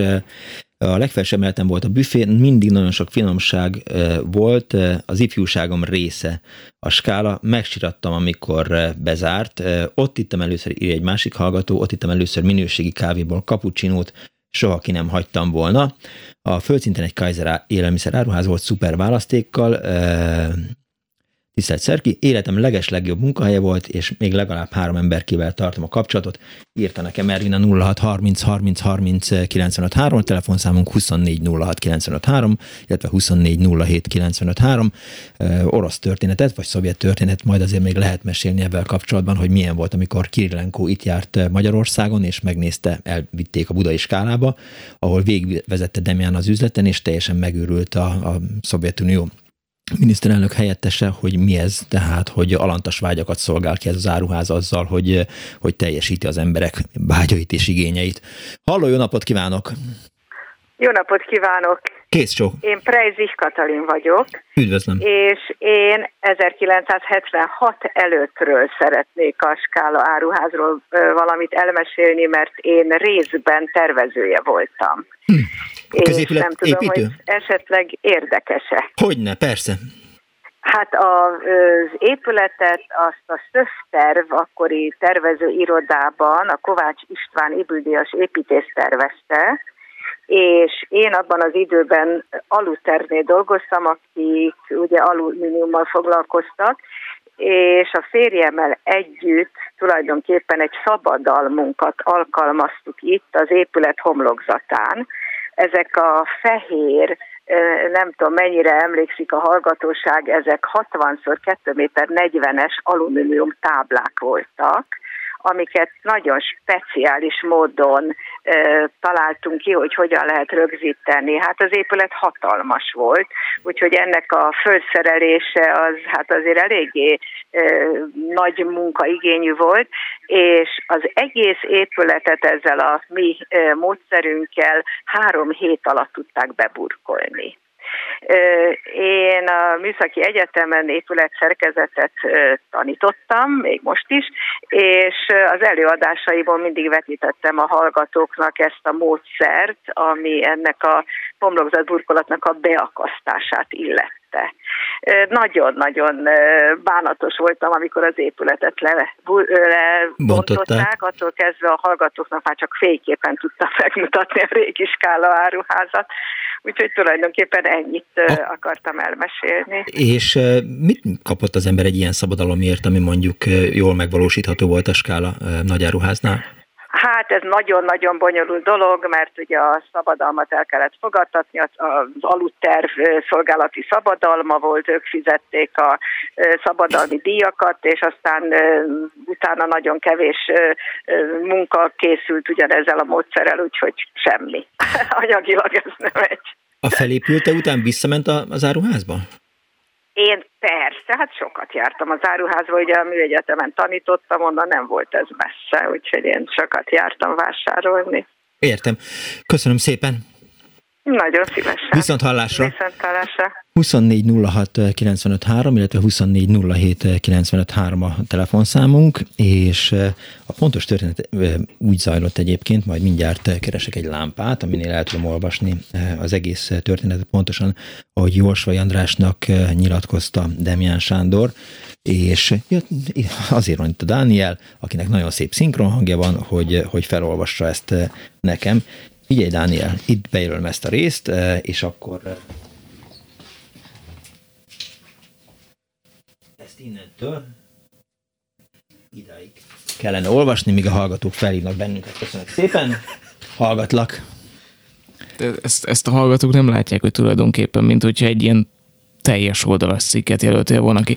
A legfelső emeleten volt a büfé, mindig nagyon sok finomság volt, az ifjúságom része a skála. Megsirattam, amikor bezárt. Ott ittam először, írja egy másik hallgató, ott ittam először minőségi kávéból cappuccinót, soha ki nem hagytam volna. A földszinten egy Kaiser élelmiszer áruház volt szuper választékkal, Tisztelt Szerki, életem leges legjobb munkahelye volt, és még legalább három emberkével tartom a kapcsolatot. Írta nekem Ervin a 06 30 30 30 95 3, telefonszámunk 24 06 95 3, illetve 24 07 95 3. Orosz történetet, vagy szovjet történet, majd azért még lehet mesélni ebben kapcsolatban, hogy milyen volt, amikor Kirillenko itt járt Magyarországon, és megnézte, elvitték a budai skálába, ahol végigvezette Demján az üzleten, és teljesen megőrült a, a Szovjetunió miniszterelnök helyettese, hogy mi ez, tehát, hogy alantas vágyakat szolgál ki ez az áruház azzal, hogy, hogy teljesíti az emberek vágyait és igényeit. Halló, jó napot kívánok! Jó napot kívánok! Kész csók! Én Prejzis Katalin vagyok, Üdvözlöm! és én 1976 előttről szeretnék a Skála áruházról valamit elmesélni, mert én részben tervezője voltam. Hm. És nem tudom, építő? hogy esetleg érdekese. Hogyne, persze. Hát az épületet azt a szöfterv akkori tervező irodában a Kovács István Ibüldíjas építész tervezte, és én abban az időben aluternél dolgoztam, akik ugye alumíniummal foglalkoztak, és a férjemmel együtt tulajdonképpen egy szabadalmunkat alkalmaztuk itt az épület homlokzatán. Ezek a fehér, nem tudom mennyire emlékszik a hallgatóság, ezek 60x2 méter 40-es alumínium táblák voltak, amiket nagyon speciális módon e, találtunk ki, hogy hogyan lehet rögzíteni. Hát az épület hatalmas volt, úgyhogy ennek a felszerelése az hát azért eléggé e, nagy munkaigényű volt, és az egész épületet ezzel a mi e, módszerünkkel három hét alatt tudták beburkolni. Én a Műszaki Egyetemen épületszerkezetet tanítottam, még most is, és az előadásaiból mindig vetítettem a hallgatóknak ezt a módszert, ami ennek a homlokzatburkolatnak a beakasztását illette. Nagyon-nagyon bánatos voltam, amikor az épületet lebontották, attól kezdve a hallgatóknak már csak fényképpen tudtam megmutatni a régi skála áruházat, úgyhogy tulajdonképpen ennyit a... akartam elmesélni. És mit kapott az ember egy ilyen szabadalomért, ami mondjuk jól megvalósítható volt a skála nagyáruháznál? Hát ez nagyon-nagyon bonyolult dolog, mert ugye a szabadalmat el kellett fogadtatni, az, aludterv szolgálati szabadalma volt, ők fizették a szabadalmi díjakat, és aztán utána nagyon kevés munka készült ugyanezzel a módszerrel, úgyhogy semmi. Anyagilag ez nem egy. A felépülte után visszament az áruházba? Én persze, hát sokat jártam az áruházba, ugye a műegyetemen tanítottam, onnan nem volt ez messze, úgyhogy én sokat jártam vásárolni. Értem. Köszönöm szépen. Nagyon szívesen. Viszont hallásra. Viszont hallásra. 24 illetve 24 a telefonszámunk, és a pontos történet úgy zajlott egyébként, majd mindjárt keresek egy lámpát, aminél el tudom olvasni az egész történetet pontosan, ahogy Jósvai Andrásnak nyilatkozta Demián Sándor, és azért van itt a Dániel, akinek nagyon szép szinkronhangja van, hogy, hogy felolvassa ezt nekem. Figyelj, Dániel, itt bejelölöm ezt a részt, és akkor ezt innentől idáig kellene olvasni, míg a hallgatók felhívnak bennünket. Köszönöm szépen, hallgatlak. De ezt, ezt a hallgatók nem látják, hogy tulajdonképpen, mint hogyha egy ilyen teljes oldalas cikket jelöltél volna ki.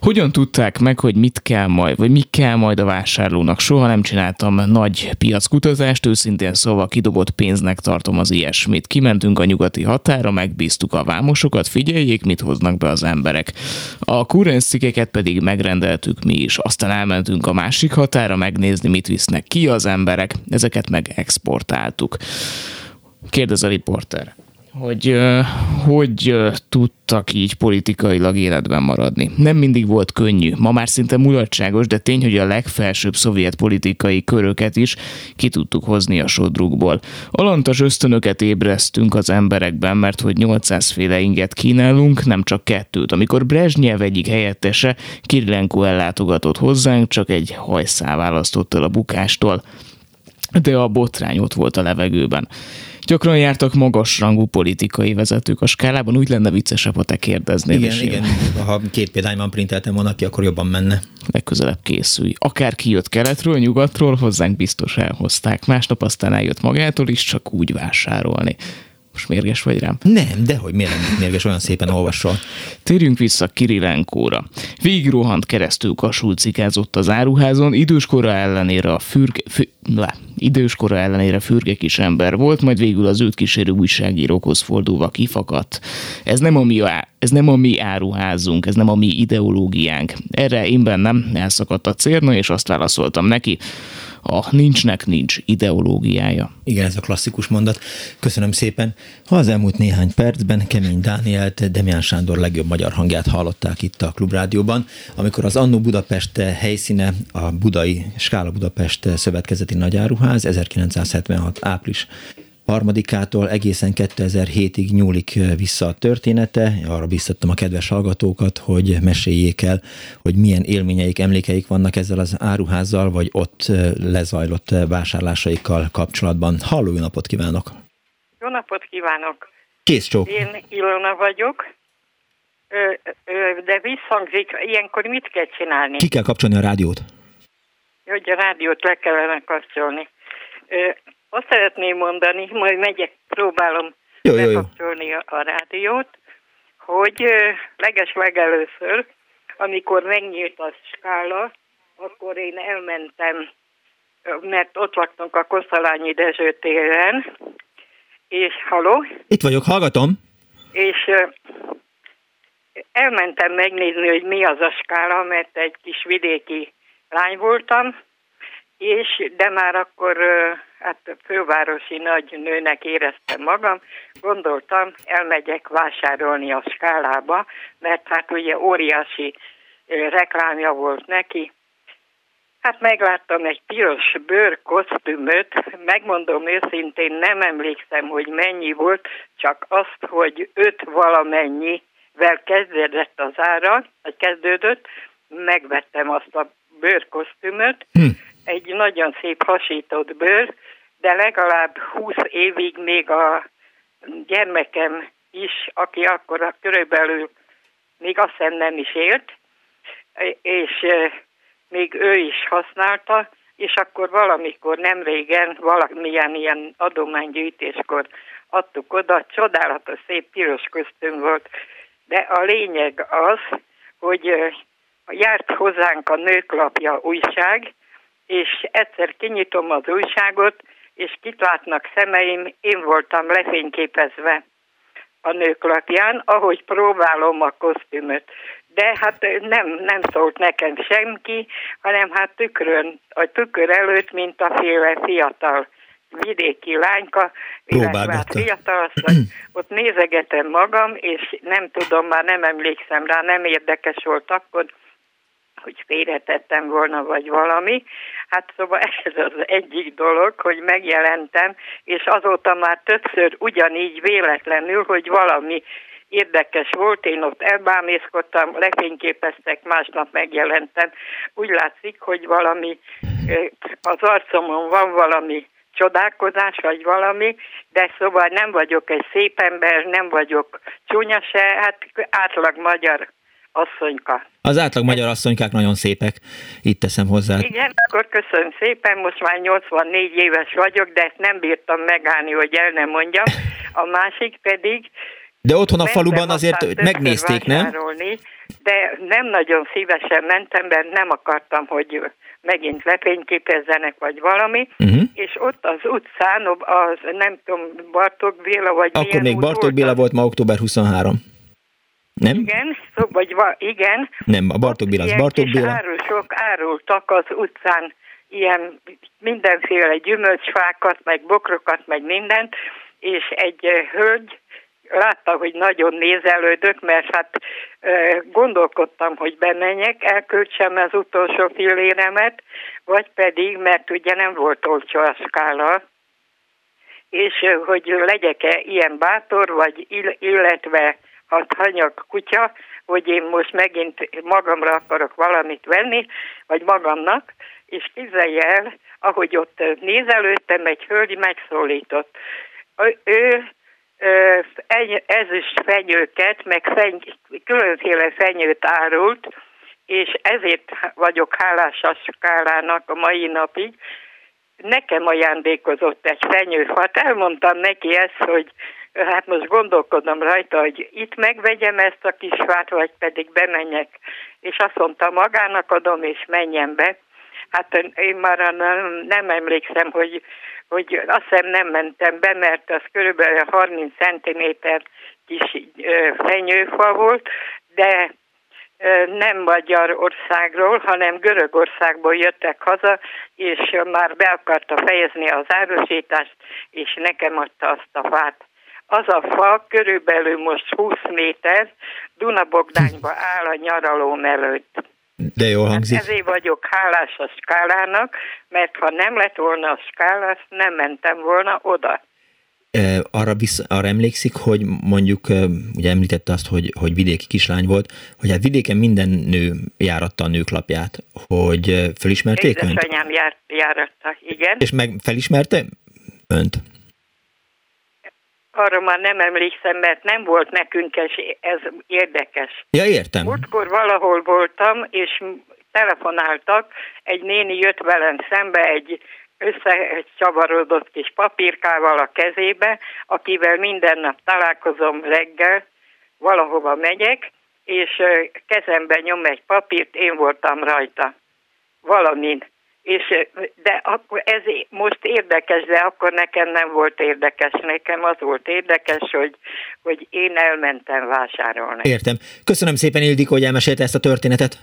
Hogyan tudták meg, hogy mit kell majd, vagy mi kell majd a vásárlónak? Soha nem csináltam nagy piackutazást, őszintén szóval kidobott pénznek tartom az ilyesmit. Kimentünk a nyugati határa, megbíztuk a vámosokat, figyeljék, mit hoznak be az emberek. A kurenc cikkeket pedig megrendeltük mi is. Aztán elmentünk a másik határa megnézni, mit visznek ki az emberek, ezeket meg exportáltuk. Kérdez a riporter hogy hogy tudtak így politikailag életben maradni. Nem mindig volt könnyű, ma már szinte mulatságos, de tény, hogy a legfelsőbb szovjet politikai köröket is ki tudtuk hozni a sodrukból. Alantas ösztönöket ébresztünk az emberekben, mert hogy 800 féle inget kínálunk, nem csak kettőt. Amikor Brezsnyev egyik helyettese Kirilenko ellátogatott hozzánk, csak egy hajszál választott el a bukástól, de a botrány ott volt a levegőben. Gyakran jártak magasrangú politikai vezetők a skálában, úgy lenne viccesebb, ha te kérdeznél. Igen, igen. Ha két példányban printeltem volna ki, akkor jobban menne. Legközelebb készülj. Akár kijött keletről, nyugatról, hozzánk biztos elhozták. Másnap aztán eljött magától is, csak úgy vásárolni. Most mérges vagy rám? Nem, de hogy miért nem mérges, olyan szépen olvasol. Térjünk vissza Kirilenkóra. Végig rohant keresztül kasulcikázott az áruházon, időskora ellenére a fürge, fü, le, időskora ellenére fürge kis ember volt, majd végül az őt kísérő újságírókhoz fordulva kifakadt. Ez nem a mi, ez nem a mi áruházunk, ez nem a mi ideológiánk. Erre én bennem elszakadt a cérna, és azt válaszoltam neki, a nincsnek nincs ideológiája. Igen, ez a klasszikus mondat. Köszönöm szépen. Ha az elmúlt néhány percben Kemény Dánielt, Demián Sándor legjobb magyar hangját hallották itt a Klubrádióban, amikor az Annó Budapest helyszíne a Budai Skála Budapest Szövetkezeti Nagyáruház 1976. április harmadikától egészen 2007-ig nyúlik vissza a története. Arra biztattam a kedves hallgatókat, hogy meséljék el, hogy milyen élményeik, emlékeik vannak ezzel az áruházzal, vagy ott lezajlott vásárlásaikkal kapcsolatban. Halló, jó napot kívánok! Jó napot kívánok! Kész csók! Én Ilona vagyok, de visszhangzik, ilyenkor mit kell csinálni? Ki kell kapcsolni a rádiót? Hogy a rádiót le kellene kapcsolni. Azt szeretném mondani, majd megyek, próbálom Jó, jó, jó. bekapcsolni a, rádiót, hogy leges legelőször, amikor megnyílt a skála, akkor én elmentem, mert ott laktunk a Koszalányi Dezső téren, és haló, Itt vagyok, hallgatom. és elmentem megnézni, hogy mi az a skála, mert egy kis vidéki lány voltam, és de már akkor hát fővárosi nagy nőnek éreztem magam, gondoltam, elmegyek vásárolni a skálába, mert hát ugye óriási reklámja volt neki. Hát megláttam egy piros bőrkosztümöt, megmondom őszintén, nem emlékszem, hogy mennyi volt, csak azt, hogy öt valamennyivel kezdődött az ára, vagy kezdődött, megvettem azt a bőrkosztümöt, Hm. Egy nagyon szép hasított bőr, de legalább 20 évig még a gyermekem is, aki akkor körülbelül még azt hiszem nem is élt, és még ő is használta, és akkor valamikor nem régen, valamilyen ilyen adománygyűjtéskor adtuk oda, csodálatos szép piros kosztüm volt, de a lényeg az, hogy járt hozzánk a nőklapja újság, és egyszer kinyitom az újságot, és kit látnak szemeim, én voltam lefényképezve a nőklapján, ahogy próbálom a kosztümöt. De hát nem, nem szólt nekem senki, hanem hát tükrön, a tükör előtt, mint a féle fiatal vidéki lányka, illetve hát fiatal asszony, ott nézegetem magam, és nem tudom, már nem emlékszem rá, nem érdekes volt akkor, hogy félretettem volna, vagy valami. Hát szóval ez az egyik dolog, hogy megjelentem, és azóta már többször ugyanígy véletlenül, hogy valami érdekes volt, én ott elbámészkodtam, lefényképeztek, másnap megjelentem. Úgy látszik, hogy valami az arcomon van valami csodálkozás, vagy valami, de szóval nem vagyok egy szép ember, nem vagyok csúnya se, hát átlag magyar asszonyka. Az átlag magyar asszonykák nagyon szépek. Itt teszem hozzá. Igen, akkor köszönöm szépen, most már 84 éves vagyok, de ezt nem bírtam megállni, hogy el nem mondjam. A másik pedig... De otthon a faluban azért megnézték, nem? De nem nagyon szívesen mentem, mert nem akartam, hogy megint lefényképezzenek, vagy valami, Uh-huh. és ott az utcán, az nem tudom, Bartók Béla, vagy Akkor még Bartók Béla volt ma október 23. Nem? Igen, vagy va, igen, Nem, a Bartók Béla Bartók Béla. árusok árultak az utcán ilyen mindenféle gyümölcsfákat, meg bokrokat, meg mindent, és egy hölgy látta, hogy nagyon nézelődök, mert hát gondolkodtam, hogy bemenjek, elköltsem az utolsó filléremet, vagy pedig, mert ugye nem volt olcsó a skála, és hogy legyek-e ilyen bátor, vagy ill- illetve ha hanyag kutya, hogy én most megint magamra akarok valamit venni, vagy magamnak, és képzelje el, ahogy ott nézelődtem, egy hölgy megszólított. Ő, ő ezüst fenyőket, meg feny, különféle fenyőt árult, és ezért vagyok hálás a skálának a mai napig. Nekem ajándékozott egy fenyőfat, elmondtam neki ezt, hogy hát most gondolkodom rajta, hogy itt megvegyem ezt a kis fát, vagy pedig bemenjek. És azt mondta, magának adom, és menjen be. Hát én már nem, emlékszem, hogy, hogy azt hiszem nem mentem be, mert az körülbelül 30 cm kis fenyőfa volt, de nem Magyarországról, hanem Görögországból jöttek haza, és már be akarta fejezni az árusítást, és nekem adta azt a fát. Az a fa körülbelül most 20 méter Dunabogdányba áll a nyaralóm előtt. De jól hangzik. Ezért vagyok hálás a skálának, mert ha nem lett volna a skála, nem mentem volna oda. arra, vissza, arra emlékszik, hogy mondjuk, ugye említette azt, hogy, hogy vidéki kislány volt, hogy hát vidéken minden nő járatta a nőklapját, hogy felismerték önt? Édesanyám jár, járatta, igen. És meg felismerte önt? Arra már nem emlékszem, mert nem volt nekünk ez, ez érdekes. Ja, értem. Múltkor valahol voltam, és telefonáltak, egy néni jött velem szembe egy összecsavarodott kis papírkával a kezébe, akivel minden nap találkozom reggel, valahova megyek, és kezembe nyom egy papírt, én voltam rajta. Valamin. És, de akkor ez most érdekes, de akkor nekem nem volt érdekes. Nekem az volt érdekes, hogy, hogy én elmentem vásárolni. Értem. Köszönöm szépen, Ildikó, hogy elmesélte ezt a történetet.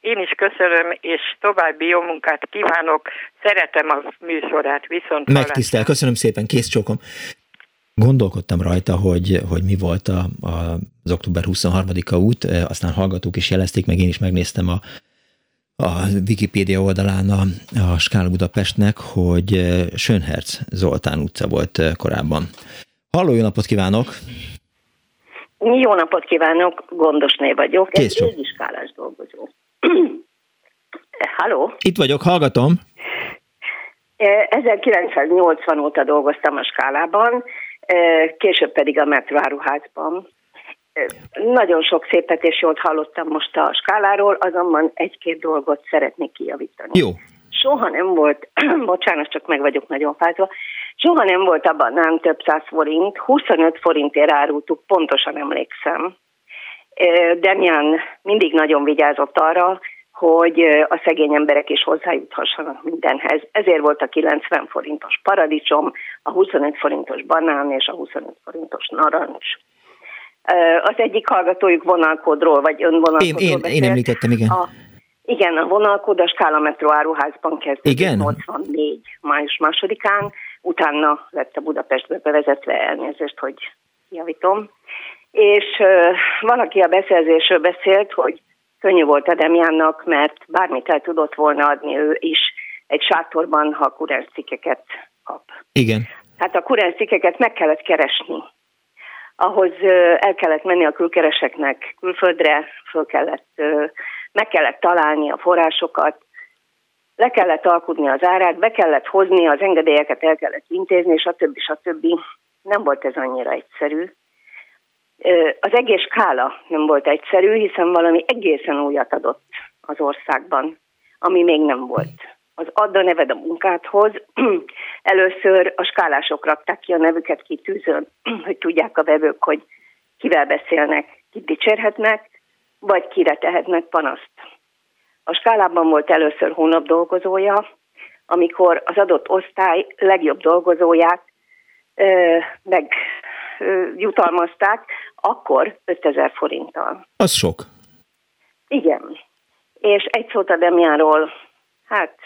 Én is köszönöm, és további jó munkát kívánok. Szeretem a műsorát, viszont Megtisztel, köszönöm szépen, kész csókom. Gondolkodtam rajta, hogy, hogy mi volt a, a, az október 23-a út, aztán hallgatók is jelezték, meg én is megnéztem a, a Wikipédia oldalán a, a Skál Budapestnek, hogy Sönherz Zoltán utca volt korábban. Halló, jó napot kívánok! Jó napot kívánok, Gondosné vagyok, Kész egy régiskálás dolgozó. Halló? Itt vagyok, hallgatom. 1980 óta dolgoztam a skálában, később pedig a metváruházban. Nagyon sok szépet és jót hallottam most a skáláról, azonban egy-két dolgot szeretnék kijavítani. Jó. Soha nem volt, bocsánat, csak meg vagyok nagyon fázva, soha nem volt abban nem több száz forint, 25 forintért árultuk, pontosan emlékszem. Demian mindig nagyon vigyázott arra, hogy a szegény emberek is hozzájuthassanak mindenhez. Ezért volt a 90 forintos paradicsom, a 25 forintos banán és a 25 forintos narancs. Az egyik hallgatójuk vonalkódról, vagy önvonalkódról Én, én, én említettem, igen. A, igen, a vonalkód a Skála Metro áruházban kezdődött igen? 84. május másodikán, utána lett a Budapestbe bevezetve elnézést, hogy javítom. És uh, valaki a beszerzésről beszélt, hogy könnyű volt a Demiánnak, mert bármit el tudott volna adni ő is egy sátorban, ha kurens cikkeket kap. Igen. Hát a kurens cikkeket meg kellett keresni. Ahhoz el kellett menni a külkereseknek külföldre, föl kellett, meg kellett találni a forrásokat, le kellett alkudni az árát, be kellett hozni, az engedélyeket el kellett intézni, a többi. Nem volt ez annyira egyszerű. Az egész skála nem volt egyszerű, hiszen valami egészen újat adott az országban, ami még nem volt. Az add a neved a munkádhoz. Először a skálások rakták ki a nevüket kitűzön, hogy tudják a vevők, hogy kivel beszélnek, kit dicsérhetnek, vagy kire tehetnek panaszt. A skálában volt először hónap dolgozója, amikor az adott osztály legjobb dolgozóját ö, meg ö, jutalmazták, akkor 5000 forinttal. Az sok. Igen. És egy szót a Demiáról, hát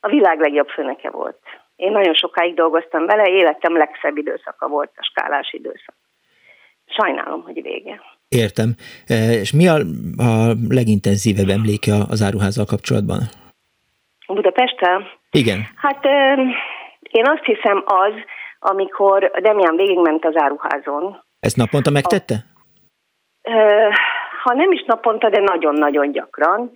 a világ legjobb főneke volt. Én nagyon sokáig dolgoztam vele, életem legszebb időszaka volt a skálás időszak. Sajnálom, hogy vége. Értem. És mi a, a legintenzívebb emléke az áruházzal kapcsolatban? Budapesten? Igen. Hát én azt hiszem az, amikor Demián végigment az áruházon. Ezt naponta megtette? Ha nem is naponta, de nagyon-nagyon gyakran,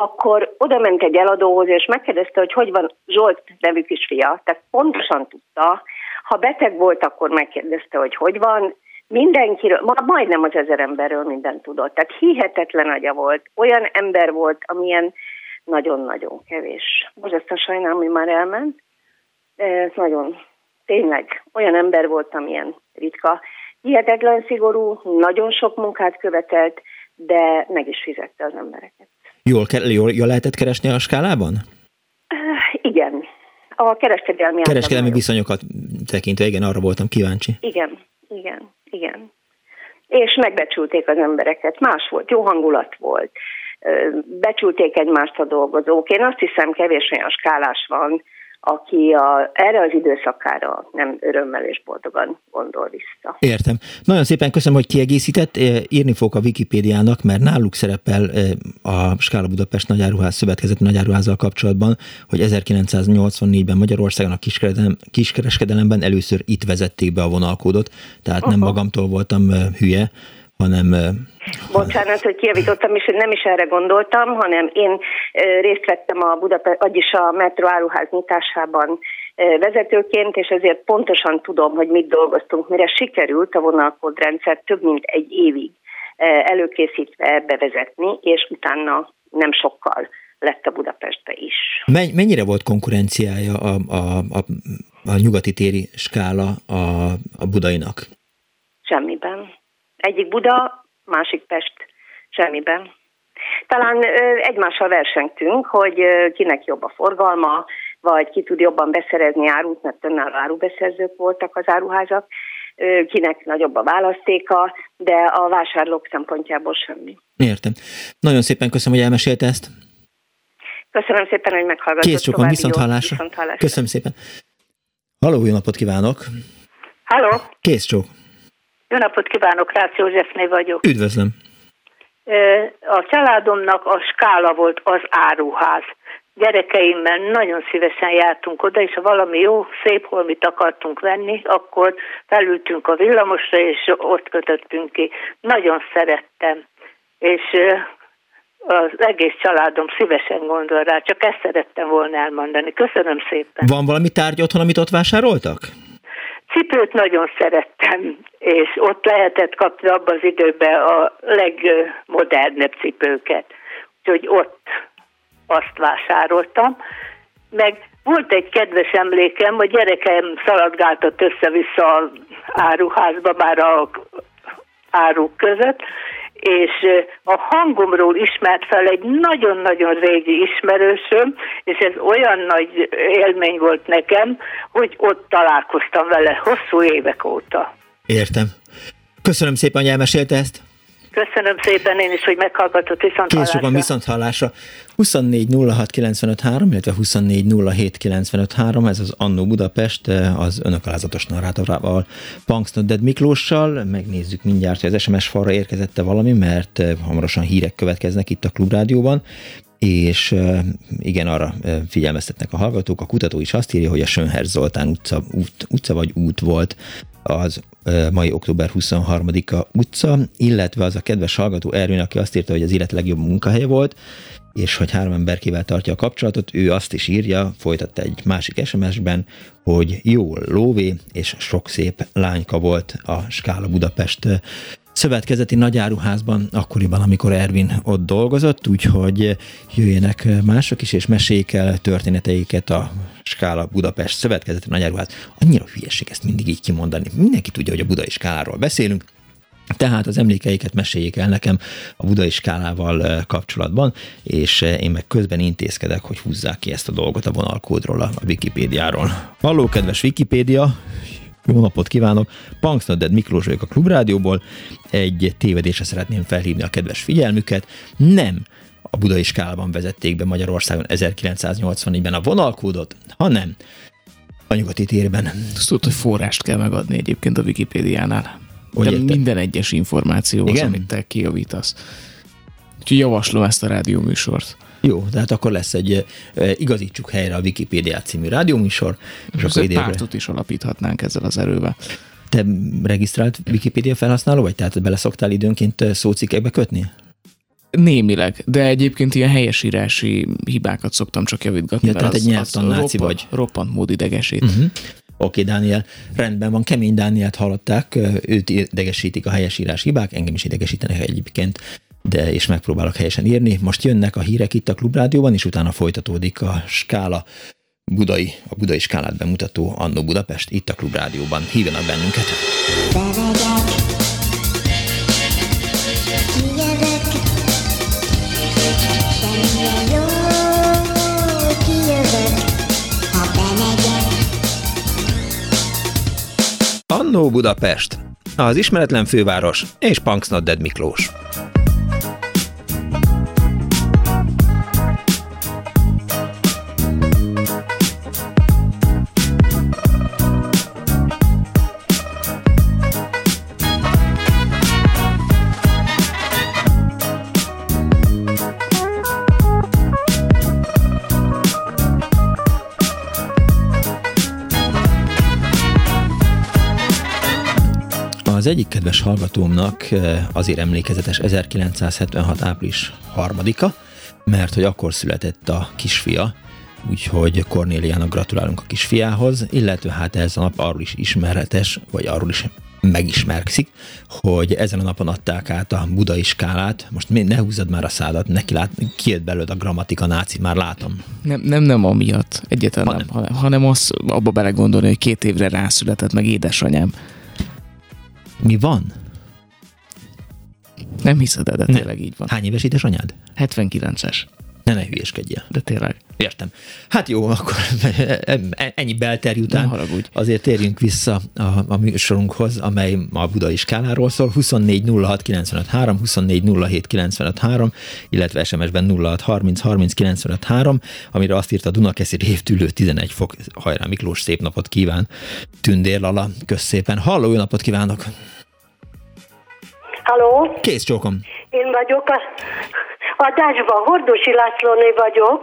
akkor oda ment egy eladóhoz, és megkérdezte, hogy hogy van Zsolt nevű kisfia, tehát pontosan tudta. Ha beteg volt, akkor megkérdezte, hogy hogy van. Mindenkiről, ma majdnem az ezer emberről mindent tudott. Tehát hihetetlen agya volt. Olyan ember volt, amilyen nagyon-nagyon kevés. Most ezt a sajnálom, hogy már elment. Ez nagyon, tényleg olyan ember volt, amilyen ritka. Hihetetlen szigorú, nagyon sok munkát követelt, de meg is fizette az embereket. Jól, jól, jól lehetett keresni a skálában? Uh, igen. A kereskedelmi... Kereskedelmi viszonyokat tekintve, igen, arra voltam kíváncsi. Igen, igen, igen. És megbecsülték az embereket. Más volt, jó hangulat volt. Becsülték egymást a dolgozók. Én azt hiszem, kevés olyan skálás van, aki a, erre az időszakára nem örömmel és boldogan gondol vissza. Értem. Nagyon szépen köszönöm, hogy kiegészített. Írni fogok a Wikipédiának, mert náluk szerepel a Skála Budapest Nagyáruház Szövetkezeti Nagyáruházzal kapcsolatban, hogy 1984-ben Magyarországon a kiskereskedelemben először itt vezették be a vonalkódot, tehát Aha. nem magamtól voltam hülye, hanem... Bocsánat, hogy kijavítottam, és nem is erre gondoltam, hanem én részt vettem a Budapest, vagyis a Metro áruház nyitásában vezetőként, és ezért pontosan tudom, hogy mit dolgoztunk, mire sikerült a vonalkódrendszer több mint egy évig előkészítve bevezetni, és utána nem sokkal lett a Budapestbe is. Mennyire volt konkurenciája a, a, a, a nyugati téri skála a, a budainak? Egyik Buda, másik Pest, semmiben. Talán egymással versengtünk, hogy kinek jobb a forgalma, vagy ki tud jobban beszerezni árut, mert önálló árubeszerzők voltak az áruházak, kinek nagyobb a választéka, de a vásárlók szempontjából semmi. Értem. Nagyon szépen köszönöm, hogy elmesélte ezt. Köszönöm szépen, hogy meghallgatott. Kész csokon, viszont hallásra. viszont hallásra. Köszönöm szépen. Halló, jó napot kívánok! Halló! Kész csók! Jó napot kívánok, Rácz Józsefné vagyok. Üdvözlöm. A családomnak a skála volt az áruház. Gyerekeimmel nagyon szívesen jártunk oda, és ha valami jó, szép holmit akartunk venni, akkor felültünk a villamosra, és ott kötöttünk ki. Nagyon szerettem. És az egész családom szívesen gondol rá, csak ezt szerettem volna elmondani. Köszönöm szépen. Van valami tárgy otthon, amit ott vásároltak? Cipőt nagyon szerettem, és ott lehetett kapni abban az időben a legmodernebb cipőket. Úgyhogy ott azt vásároltam. Meg volt egy kedves emlékem, a gyerekem szaladgáltott össze-vissza az áruházba, már a áruk között, és a hangomról ismert fel egy nagyon-nagyon régi ismerősöm, és ez olyan nagy élmény volt nekem, hogy ott találkoztam vele hosszú évek óta. Értem. Köszönöm szépen, hogy elmesélte ezt. Köszönöm szépen én is, hogy meghallgatott viszont Kész sokan viszont hallásra. 24 06 illetve 24 ez az Annó Budapest, az önök alázatos narrátorával, Punks Dead Miklóssal. Megnézzük mindjárt, hogy az SMS falra érkezette valami, mert eh, hamarosan hírek következnek itt a Klubrádióban és eh, igen, arra eh, figyelmeztetnek a hallgatók. A kutató is azt írja, hogy a Sönher Zoltán utca, út, utca vagy út volt az mai október 23-a utca, illetve az a kedves hallgató Ervin, aki azt írta, hogy az élet legjobb munkahelye volt, és hogy három emberkével tartja a kapcsolatot, ő azt is írja, folytatta egy másik SMS-ben, hogy jó lóvé és sok szép lányka volt a Skála Budapest szövetkezeti nagyáruházban, akkoriban, amikor Ervin ott dolgozott, úgyhogy jöjjenek mások is, és meséljék el történeteiket a Skála Budapest szövetkezeti nagyáruház. Annyira hülyeség ezt mindig így kimondani. Mindenki tudja, hogy a budai skáláról beszélünk, tehát az emlékeiket meséljék el nekem a budai skálával kapcsolatban, és én meg közben intézkedek, hogy húzzák ki ezt a dolgot a vonalkódról, a Wikipédiáról. Halló, kedves Wikipédia! Jó napot kívánok! Punksnodded Miklós vagyok a Klubrádióból. Egy tévedésre szeretném felhívni a kedves figyelmüket. Nem a budai skálában vezették be Magyarországon 1984-ben a vonalkódot, hanem a nyugati térben. Tudod, hogy forrást kell megadni egyébként a Wikipédiánál. De minden egyes információhoz, Igen? amit te kijavítasz. Úgyhogy javaslom ezt a rádióműsort. Jó, tehát akkor lesz egy e, igazítsuk helyre a Wikipédia című rádióműsor. És, és akkor idézre... pártot is alapíthatnánk ezzel az erővel. Te regisztrált Wikipédia felhasználó vagy? Tehát bele szoktál időnként szócikkekbe kötni? Némileg, de egyébként ilyen helyesírási hibákat szoktam csak javítgatni. Ja, tehát egy nyelvtannáci vagy. Roppant mód idegesít. Uh-huh. Oké, okay, Dániel, rendben van, kemény Dánielt hallották, őt idegesítik a helyesírás hibák, engem is idegesítenek egyébként de és megpróbálok helyesen írni. Most jönnek a hírek itt a Klubrádióban, és utána folytatódik a skála budai, a budai skálát bemutató Annó Budapest itt a Klubrádióban. Hívjanak bennünket! Annó Budapest, az ismeretlen főváros és Punksnodded Miklós. Az egyik kedves hallgatómnak eh, azért emlékezetes 1976. április harmadika, mert hogy akkor született a kisfia, úgyhogy Kornéliának gratulálunk a kisfiához, illetve hát ez a nap arról is ismeretes, vagy arról is megismerkszik, hogy ezen a napon adták át a budai skálát. Most ne húzzad már a szádat, neki lát, kijött belőle a grammatika náci, már látom. Nem, nem, nem amiatt, egyáltalán nem, hanem, hanem az abba belegondolni, hogy két évre rászületett meg édesanyám. Mi van? Nem hiszed, de tényleg így van. Hány éves édesanyád? 79-es. Ne ne hülyeskedjél. De tényleg. Értem. Hát jó, akkor ennyi belterj után azért térjünk vissza a, a műsorunkhoz, amely a budai skáláról szól. 24 06 95 3, 24 07 95 3, illetve SMS-ben 06 30 30 95 3, amire azt írta Dunakeszi révtülő 11 fok. Hajrá Miklós, szép napot kíván. Tündér Lala, kösz szépen. Halló, jó napot kívánok! Halló? Kész csókom. Én vagyok a adásban, Hordosi Lászlóné vagyok.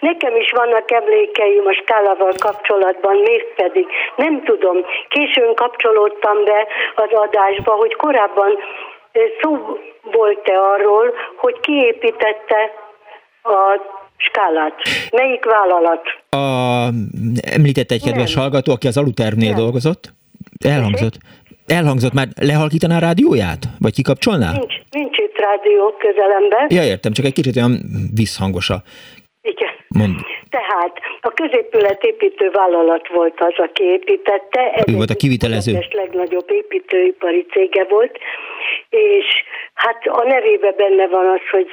Nekem is vannak emlékeim a skálával kapcsolatban, mégpedig nem tudom, későn kapcsolódtam be az adásba, hogy korábban szó volt-e arról, hogy kiépítette a skálát. Melyik vállalat? A, említett egy kedves nem. hallgató, aki az Alutervnél dolgozott. Elhangzott. Elhangzott már, lehalkítaná a rádióját? Vagy kikapcsolná? Nincs, nincs itt rádió közelemben. Ja, értem, csak egy kicsit olyan visszhangos a... Igen. Mond. Tehát a középületépítő vállalat volt az, aki építette. Ez ő volt a kivitelező. A legnagyobb építőipari cége volt, és hát a nevébe benne van az, hogy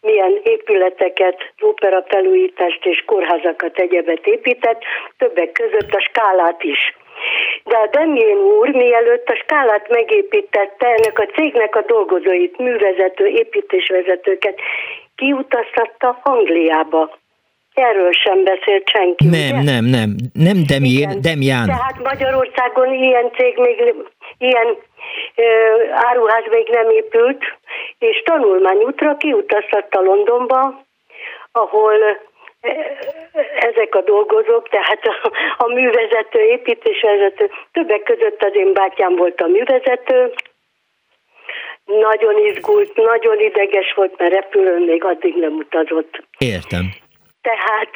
milyen épületeket, opera felújítást és kórházakat, egyebet épített, többek között a skálát is. De a Demjén úr, mielőtt a skálát megépítette, ennek a cégnek a dolgozóit, művezető, építésvezetőket kiutaztatta Angliába. Erről sem beszélt senki. Nem, ugye? nem, nem. Nem Demjén, Demján. Tehát Magyarországon ilyen cég még, ilyen ö, áruház még nem épült, és tanulmányútra kiutaztatta Londonba, ahol ezek a dolgozók, tehát a, a művezető, építésvezető, többek között az én bátyám volt a művezető, nagyon izgult, nagyon ideges volt, mert repülőn még addig nem utazott. Értem. Tehát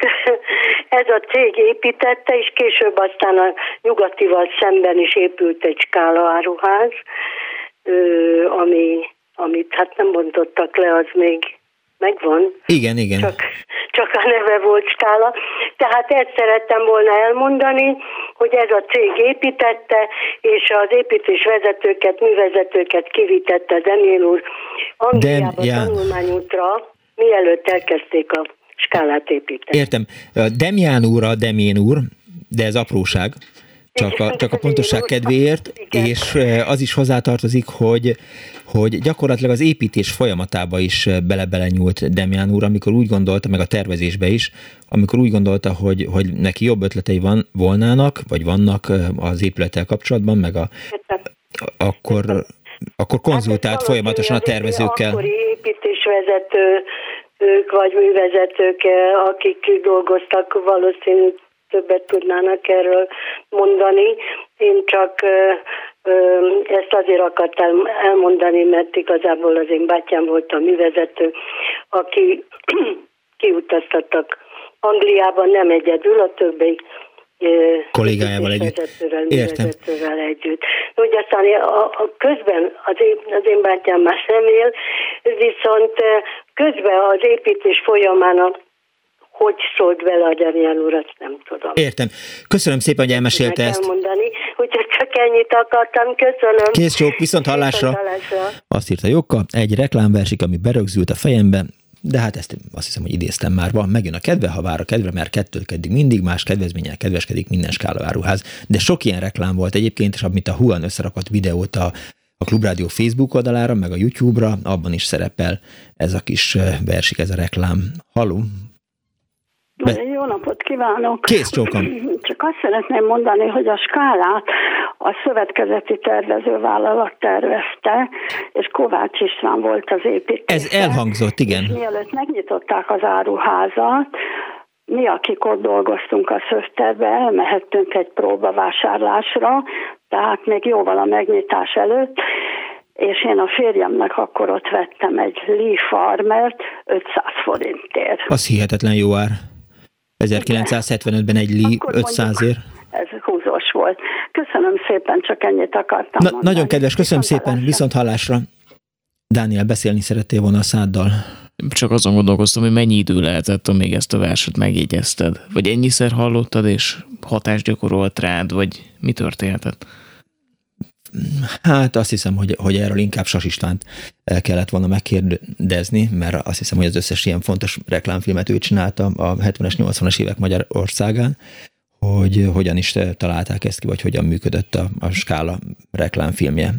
ez a cég építette, és később aztán a nyugatival szemben is épült egy skála áruház, ami, amit hát nem bontottak le, az még megvan. Igen, igen. Csak, csak a neve volt skála. Tehát ezt szerettem volna elmondani, hogy ez a cég építette, és az építés vezetőket, művezetőket kivitette Demjén úr Angliába De, tanulmányútra, mielőtt elkezdték a skálát építeni. Értem. Demján úr a Demjén úr, de ez apróság, csak a, csak a pontosság kedvéért, és az is hozzátartozik, hogy, hogy gyakorlatilag az építés folyamatába is bele-bele nyúlt Demján úr, amikor úgy gondolta, meg a tervezésbe is, amikor úgy gondolta, hogy, hogy neki jobb ötletei van, volnának, vagy vannak az épülettel kapcsolatban, meg a, akkor, akkor konzultált hát folyamatosan a tervezőkkel. Akkori építésvezető ők vagy művezetők, akik dolgoztak valószínűleg többet tudnának erről mondani. Én csak ezt azért akartam elmondani, mert igazából az én bátyám volt a művezető, aki kiutaztattak Angliában, nem egyedül, a többi kollégájával együtt. Értem. együtt. Úgy aztán a, a közben az én, az én bátyám már nem él, viszont közben az építés folyamán a hogy szólt vele a Gyerján úr, azt nem tudom. Értem. Köszönöm szépen, hogy elmesélte ezt. mondani, úgyhogy csak ennyit akartam. Köszönöm. Kész sok, viszont hallásra. Viszont hallásra. Azt írta Jokka, egy reklámversik, ami berögzült a fejembe, de hát ezt azt hiszem, hogy idéztem már, van, megjön a kedve, ha vár a kedve, mert kettő keddig mindig más kedvezménnyel kedveskedik minden skálaváruház. De sok ilyen reklám volt egyébként, és amit a Huan összerakott videót a, a Klubrádió Facebook oldalára, meg a YouTube-ra, abban is szerepel ez a kis versik, ez a reklám. Haló, be... Jó napot kívánok! Kész csókom! Csak azt szeretném mondani, hogy a skálát a szövetkezeti tervezővállalat tervezte, és Kovács István volt az építés. Ez elhangzott, igen. És mielőtt megnyitották az áruházat, mi, akik ott dolgoztunk a szöfterbe, elmehettünk egy próbavásárlásra, tehát még jóval a megnyitás előtt, és én a férjemnek akkor ott vettem egy Lee Farmert 500 forintért. Az hihetetlen jó ár. 1975-ben egy Lee 500 ér. Ez húzós volt. Köszönöm szépen, csak ennyit akartam Na, Nagyon kedves, köszönöm szépen, viszont hallásra. Dániel, beszélni szerettél volna a száddal. Csak azon gondolkoztam, hogy mennyi idő lehetett, amíg ezt a verset megjegyezted. Vagy ennyiszer hallottad, és hatást gyakorolt rád, vagy mi történhetett? Hát azt hiszem, hogy, hogy erről inkább Sas Istvánt kellett volna megkérdezni, mert azt hiszem, hogy az összes ilyen fontos reklámfilmet ő csinálta a 70-es, 80-as évek Magyarországán, hogy hogyan is találták ezt ki, vagy hogyan működött a, a skála reklámfilmje.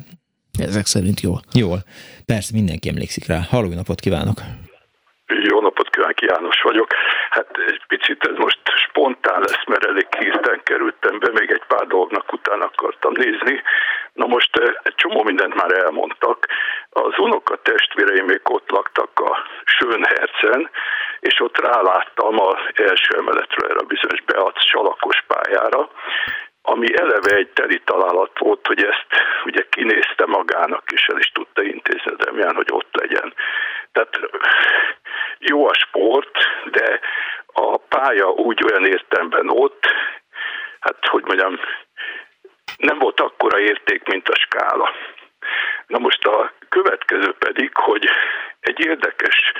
Ezek szerint jól. Jól. Persze, mindenki emlékszik rá. Halló, napot kívánok! Jó napot kívánok, János vagyok. Hát egy picit ez most spontán lesz, mert elég hirtelen kerültem be, még egy pár dolgnak utána akartam nézni. Na most egy csomó mindent már elmondtak. Az unoka testvéreim még ott laktak a Sönhercen, és ott ráláttam az első emeletről erre a bizonyos Beac csalakos pályára, ami eleve egy teli találat volt, hogy ezt ugye kinézte magának, és el is tudta intézni Demján, hogy ott legyen. Tehát jó a sport, de a pálya úgy olyan értemben ott, hát hogy mondjam, nem volt akkora érték, mint a skála. Na most a következő pedig, hogy egy érdekes,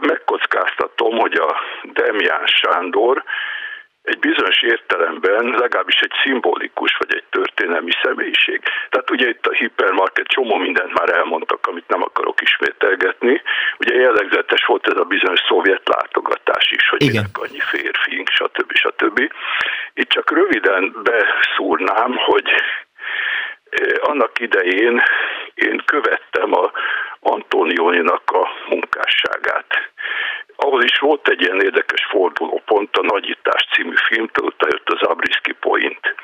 megkockáztatom, hogy a Demján Sándor egy bizonyos értelemben legalábbis egy szimbolikus vagy egy történelmi személyiség. Tehát ugye itt a hipermarket csomó mindent már elmondtak, amit nem akarok ismételgetni. Ugye jellegzetes volt ez a bizonyos szovjet látogatás is, hogy Igen. minek annyi férfiink, stb. stb. Itt csak röviden beszúrnám, hogy eh, annak idején én követtem a Antonioninak a munkásságát ahol is volt egy ilyen érdekes fordulópont, a Nagyítás című filmtől, utána jött az Abriski Point.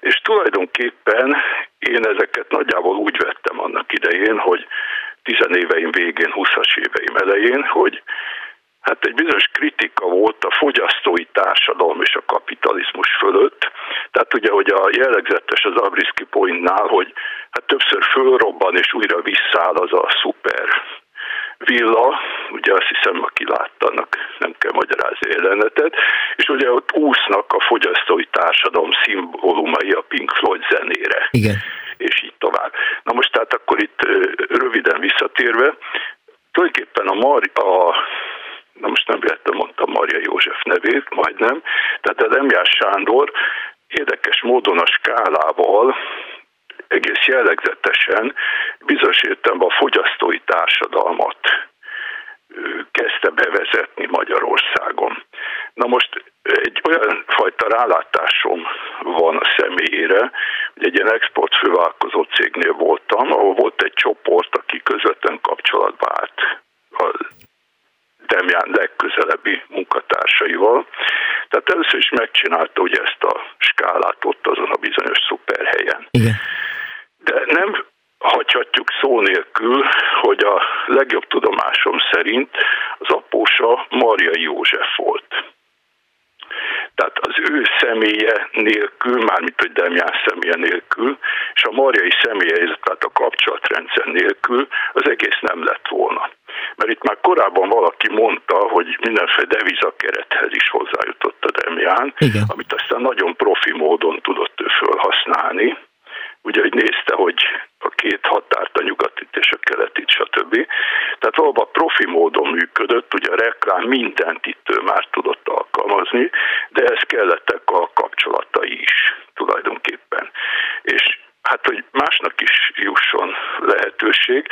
És tulajdonképpen én ezeket nagyjából úgy vettem annak idején, hogy tizenéveim végén, 20-as éveim elején, hogy hát egy bizonyos kritika volt a fogyasztói társadalom és a kapitalizmus fölött. Tehát ugye, hogy a jellegzetes az Abriski Pointnál, hogy hát többször fölrobban és újra visszáll az a szuper villa, ugye azt hiszem, aki látta, annak nem kell magyarázni jelenetet, és ugye ott úsznak a fogyasztói társadalom szimbólumai a Pink Floyd zenére. Igen. És így tovább. Na most tehát akkor itt röviden visszatérve, tulajdonképpen a, Mar- a na most nem véletlenül mondtam Maria József nevét, majdnem, tehát az Emjás Sándor érdekes módon a skálával egész jellegzetesen bizonyos értelemben a fogyasztói társadalmat kezdte bevezetni Magyarországon. Na most egy olyan fajta rálátásom van a személyére, hogy egy ilyen export fővállalkozó cégnél voltam, ahol volt egy csoport, aki közvetlen kapcsolatba állt Demján legközelebbi munkatársaival. Tehát először is megcsinálta ugye ezt a skálát ott azon a bizonyos szuperhelyen. Igen de nem hagyhatjuk szó nélkül, hogy a legjobb tudomásom szerint az apósa Maria József volt. Tehát az ő személye nélkül, mármint hogy Demján személye nélkül, és a Mariai személye, tehát a kapcsolatrendszer nélkül az egész nem lett volna. Mert itt már korábban valaki mondta, hogy mindenféle devizakerethez is hozzájutott a Demján, Igen. amit aztán nagyon profi módon tudott ő felhasználni ugye, hogy nézte, hogy a két határt, a nyugatit és a keletit, stb. Tehát valóban profi módon működött, ugye a reklám mindent itt ő már tudott alkalmazni, de ez kellettek a kapcsolatai is tulajdonképpen. És hát, hogy másnak is jusson lehetőség,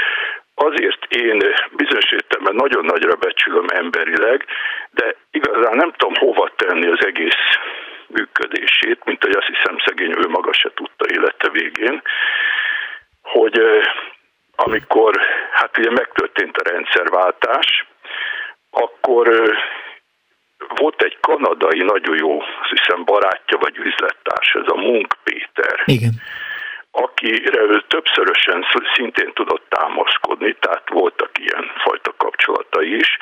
azért én bizonyos értelemben nagyon nagyra becsülöm emberileg, de igazán nem tudom hova tenni az egész működését, mint hogy azt hiszem szegény ő maga se tudta élete végén, hogy amikor hát ugye megtörtént a rendszerváltás, akkor volt egy kanadai nagyon jó, azt hiszem barátja vagy üzlettárs, ez a Munk Péter. Igen akire ő többszörösen szintén tudott támaszkodni, tehát voltak ilyen fajta kapcsolatai is,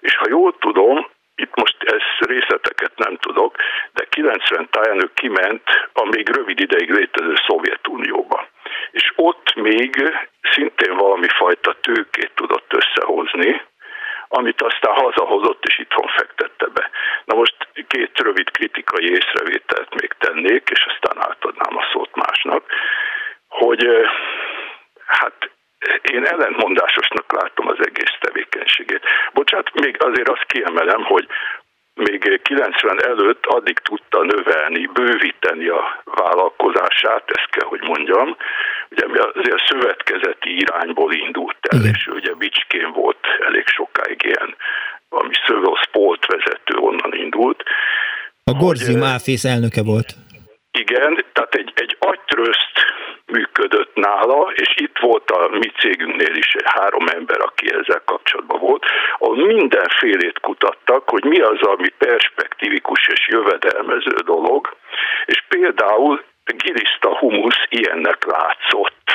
és ha jól tudom, itt most ez részleteket nem tudok, de 90 táján ő kiment a még rövid ideig létező Szovjetunióba. És ott még szintén valami fajta tőkét tudott összehozni, amit aztán hazahozott és itthon fektette be. Na most két rövid kritikai észrevételt még tennék, és aztán átadnám a szót másnak, hogy hát én ellentmondásosnak látom az egész tevékenységét. Bocsát, még azért azt kiemelem, hogy még 90 előtt addig tudta növelni, bővíteni a vállalkozását, ezt kell, hogy mondjam. Ugye azért a szövetkezeti irányból indult el, Igen. és ugye Bicskén volt elég sokáig ilyen, ami Szövőszpolt vezető onnan indult. A Gorzium Áfész elnöke volt. Igen, tehát egy, egy agytröszt működött nála, és itt volt a mi cégünknél is egy három ember, aki ezzel kapcsolatban volt, ahol mindenfélét kutattak, hogy mi az, ami perspektívikus és jövedelmező dolog, és például giliszta humusz ilyennek látszott.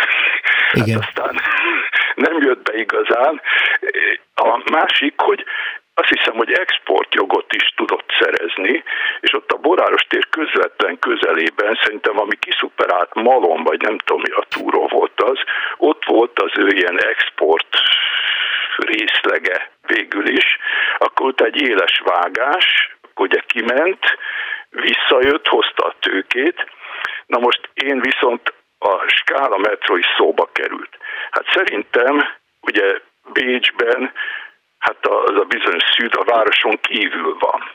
Igen. Hát aztán nem jött be igazán. A másik, hogy azt hiszem, hogy exportjogot is tudott szerezni, és ott a Boráros tér közvetlen közelében, szerintem ami kiszuperált Malon, vagy nem tudom mi a túró volt az, ott volt az ő ilyen export részlege végül is, akkor ott egy éles vágás, ugye kiment, visszajött, hozta a tőkét, na most én viszont a skála metro is szóba került. Hát szerintem ugye Bécsben hát az a bizonyos szűd a városon kívül van.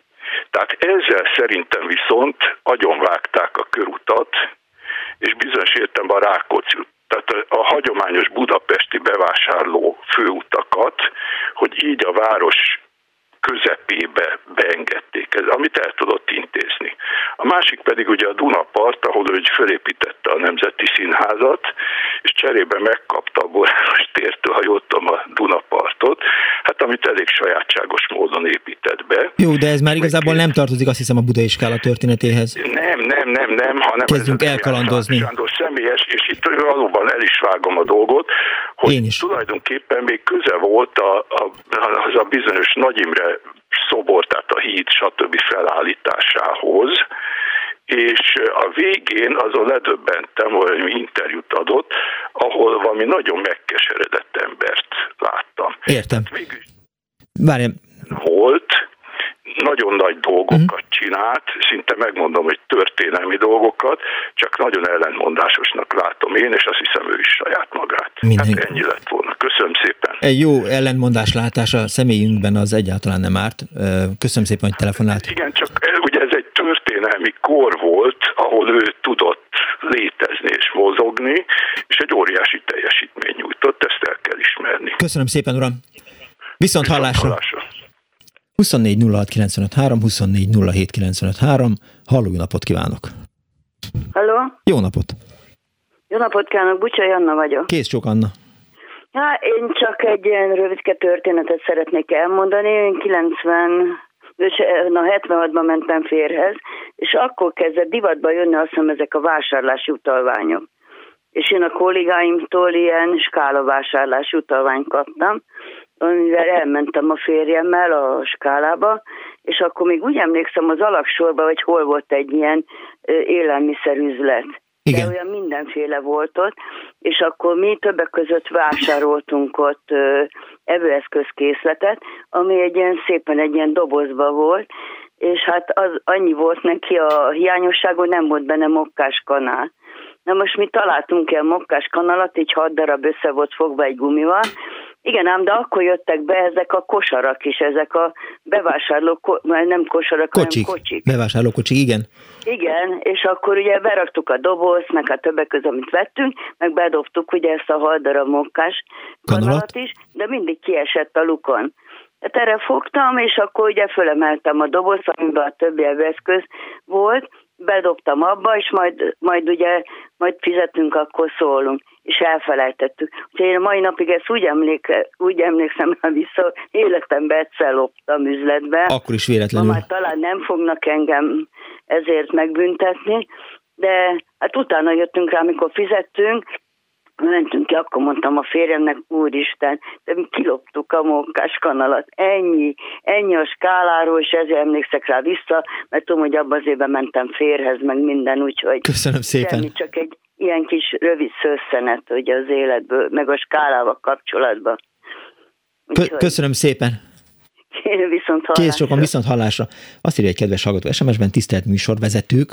Tehát ezzel szerintem viszont agyonvágták a körutat, és bizonyos értelemben a Rákóczi tehát a hagyományos budapesti bevásárló főutakat, hogy így a város közepébe beengedték, ez, amit el tudott intézni. A másik pedig ugye a Dunapart, ahol ő fölépítette a Nemzeti Színházat, és cserébe megkapta a Boráros tértől, ha jól tudom, a Dunapartot, hát amit elég sajátságos módon épített be. Jó, de ez már igazából nem tartozik azt hiszem a budai skála történetéhez. Nem, nem, nem, nem, hanem Kezdjünk ez elkalandozni. Sándor személyes, itt valóban el is vágom a dolgot, hogy Én is. tulajdonképpen még köze volt a, a, az a bizonyos Nagy Imre szobor, tehát a híd, stb. felállításához, és a végén azon ledöbbentem, hogy interjút adott, ahol valami nagyon megkeseredett embert láttam. Értem. Végül Várjál. Volt, nagyon nagy dolgokat uh-huh. csinált, szinte megmondom, hogy történelmi dolgokat, csak nagyon ellentmondásosnak látom én, és azt hiszem ő is saját magát. Minden. Hát ennyi lett volna. Köszönöm szépen. Egy jó ellentmondás látása a személyünkben az egyáltalán nem árt. Köszönöm szépen, hogy telefonált. Igen, csak ugye ez egy történelmi kor volt, ahol ő tudott létezni és mozogni, és egy óriási teljesítmény nyújtott, ezt el kell ismerni. Köszönöm szépen, uram! Viszont, Viszont hallásra! Hallásra. 24 24 Halló, jó napot kívánok! Halló? Jó napot! Jó napot kívánok, Bucsai Anna vagyok. Kész sok Anna. Hát én csak egy ilyen rövidke történetet szeretnék elmondani. Én 90 na 76-ban mentem férhez, és akkor kezdett divatba jönni azt hiszem ezek a vásárlási utalványok. És én a kollégáimtól ilyen skálavásárlási utalványt kaptam, amivel elmentem a férjemmel a skálába, és akkor még úgy emlékszem az alaksorban, hogy hol volt egy ilyen élelmiszerüzlet. Igen. De olyan mindenféle volt ott, és akkor mi többek között vásároltunk ott evőeszközkészletet, ami egy ilyen szépen egy ilyen dobozba volt, és hát az annyi volt neki a hiányosság, hogy nem volt benne mokkás kanál. Na most mi találtunk ilyen mokkás kanalat, így hat darab össze volt fogva egy gumival, igen, ám, de akkor jöttek be ezek a kosarak is, ezek a bevásárló, nem kosarak, kocsik. hanem kocsik. Bevásárló kocsik, igen. Igen, és akkor ugye beraktuk a dobozt, meg a többek között, amit vettünk, meg bedobtuk ugye ezt a hat darab mokkás kanalat. kanalat is, de mindig kiesett a lukon. Hát erre fogtam, és akkor ugye fölemeltem a dobozt, amiben a többi eszköz volt, bedobtam abba, és majd, majd ugye, majd fizetünk, akkor szólunk, és elfelejtettük. Úgyhogy én a mai napig ezt úgy, emléke, úgy emlékszem el vissza, életemben egyszer loptam üzletbe. Akkor is véletlenül. Ma már talán nem fognak engem ezért megbüntetni, de hát utána jöttünk rá, amikor fizettünk, mentünk ki, akkor mondtam a férjemnek, úristen, de mi kiloptuk a mókás kanalat. Ennyi, ennyi a skáláról, és ezért emlékszek rá vissza, mert tudom, hogy abban az évben mentem férhez, meg minden, úgyhogy... Köszönöm szépen. Semmi, csak egy ilyen kis rövid szösszenet, hogy az életből, meg a skálával kapcsolatban. Kö- köszönöm szépen. Viszont hallásra. Kész sokan viszont hallásra. Azt írja egy kedves hallgató SMS-ben, tisztelt műsorvezetők,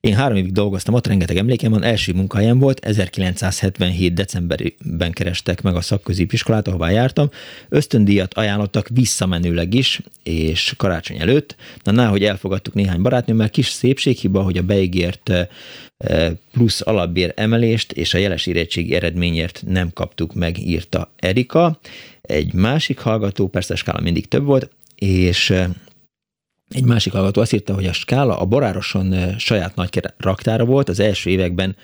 én három évig dolgoztam ott, rengeteg emlékem van, első munkahelyem volt, 1977. decemberben kerestek meg a szakközépiskolát, ahová jártam. Ösztöndíjat ajánlottak visszamenőleg is, és karácsony előtt. Na, ná, hogy elfogadtuk néhány barátnőmmel, kis szépséghiba, hogy a beígért eh, plusz alapbér emelést és a jeles érettségi eredményért nem kaptuk meg, írta Erika. Egy másik hallgató, persze a skála mindig több volt, és eh, egy másik hallgató azt írta, hogy a skála a Borároson saját nagy raktára volt, az első években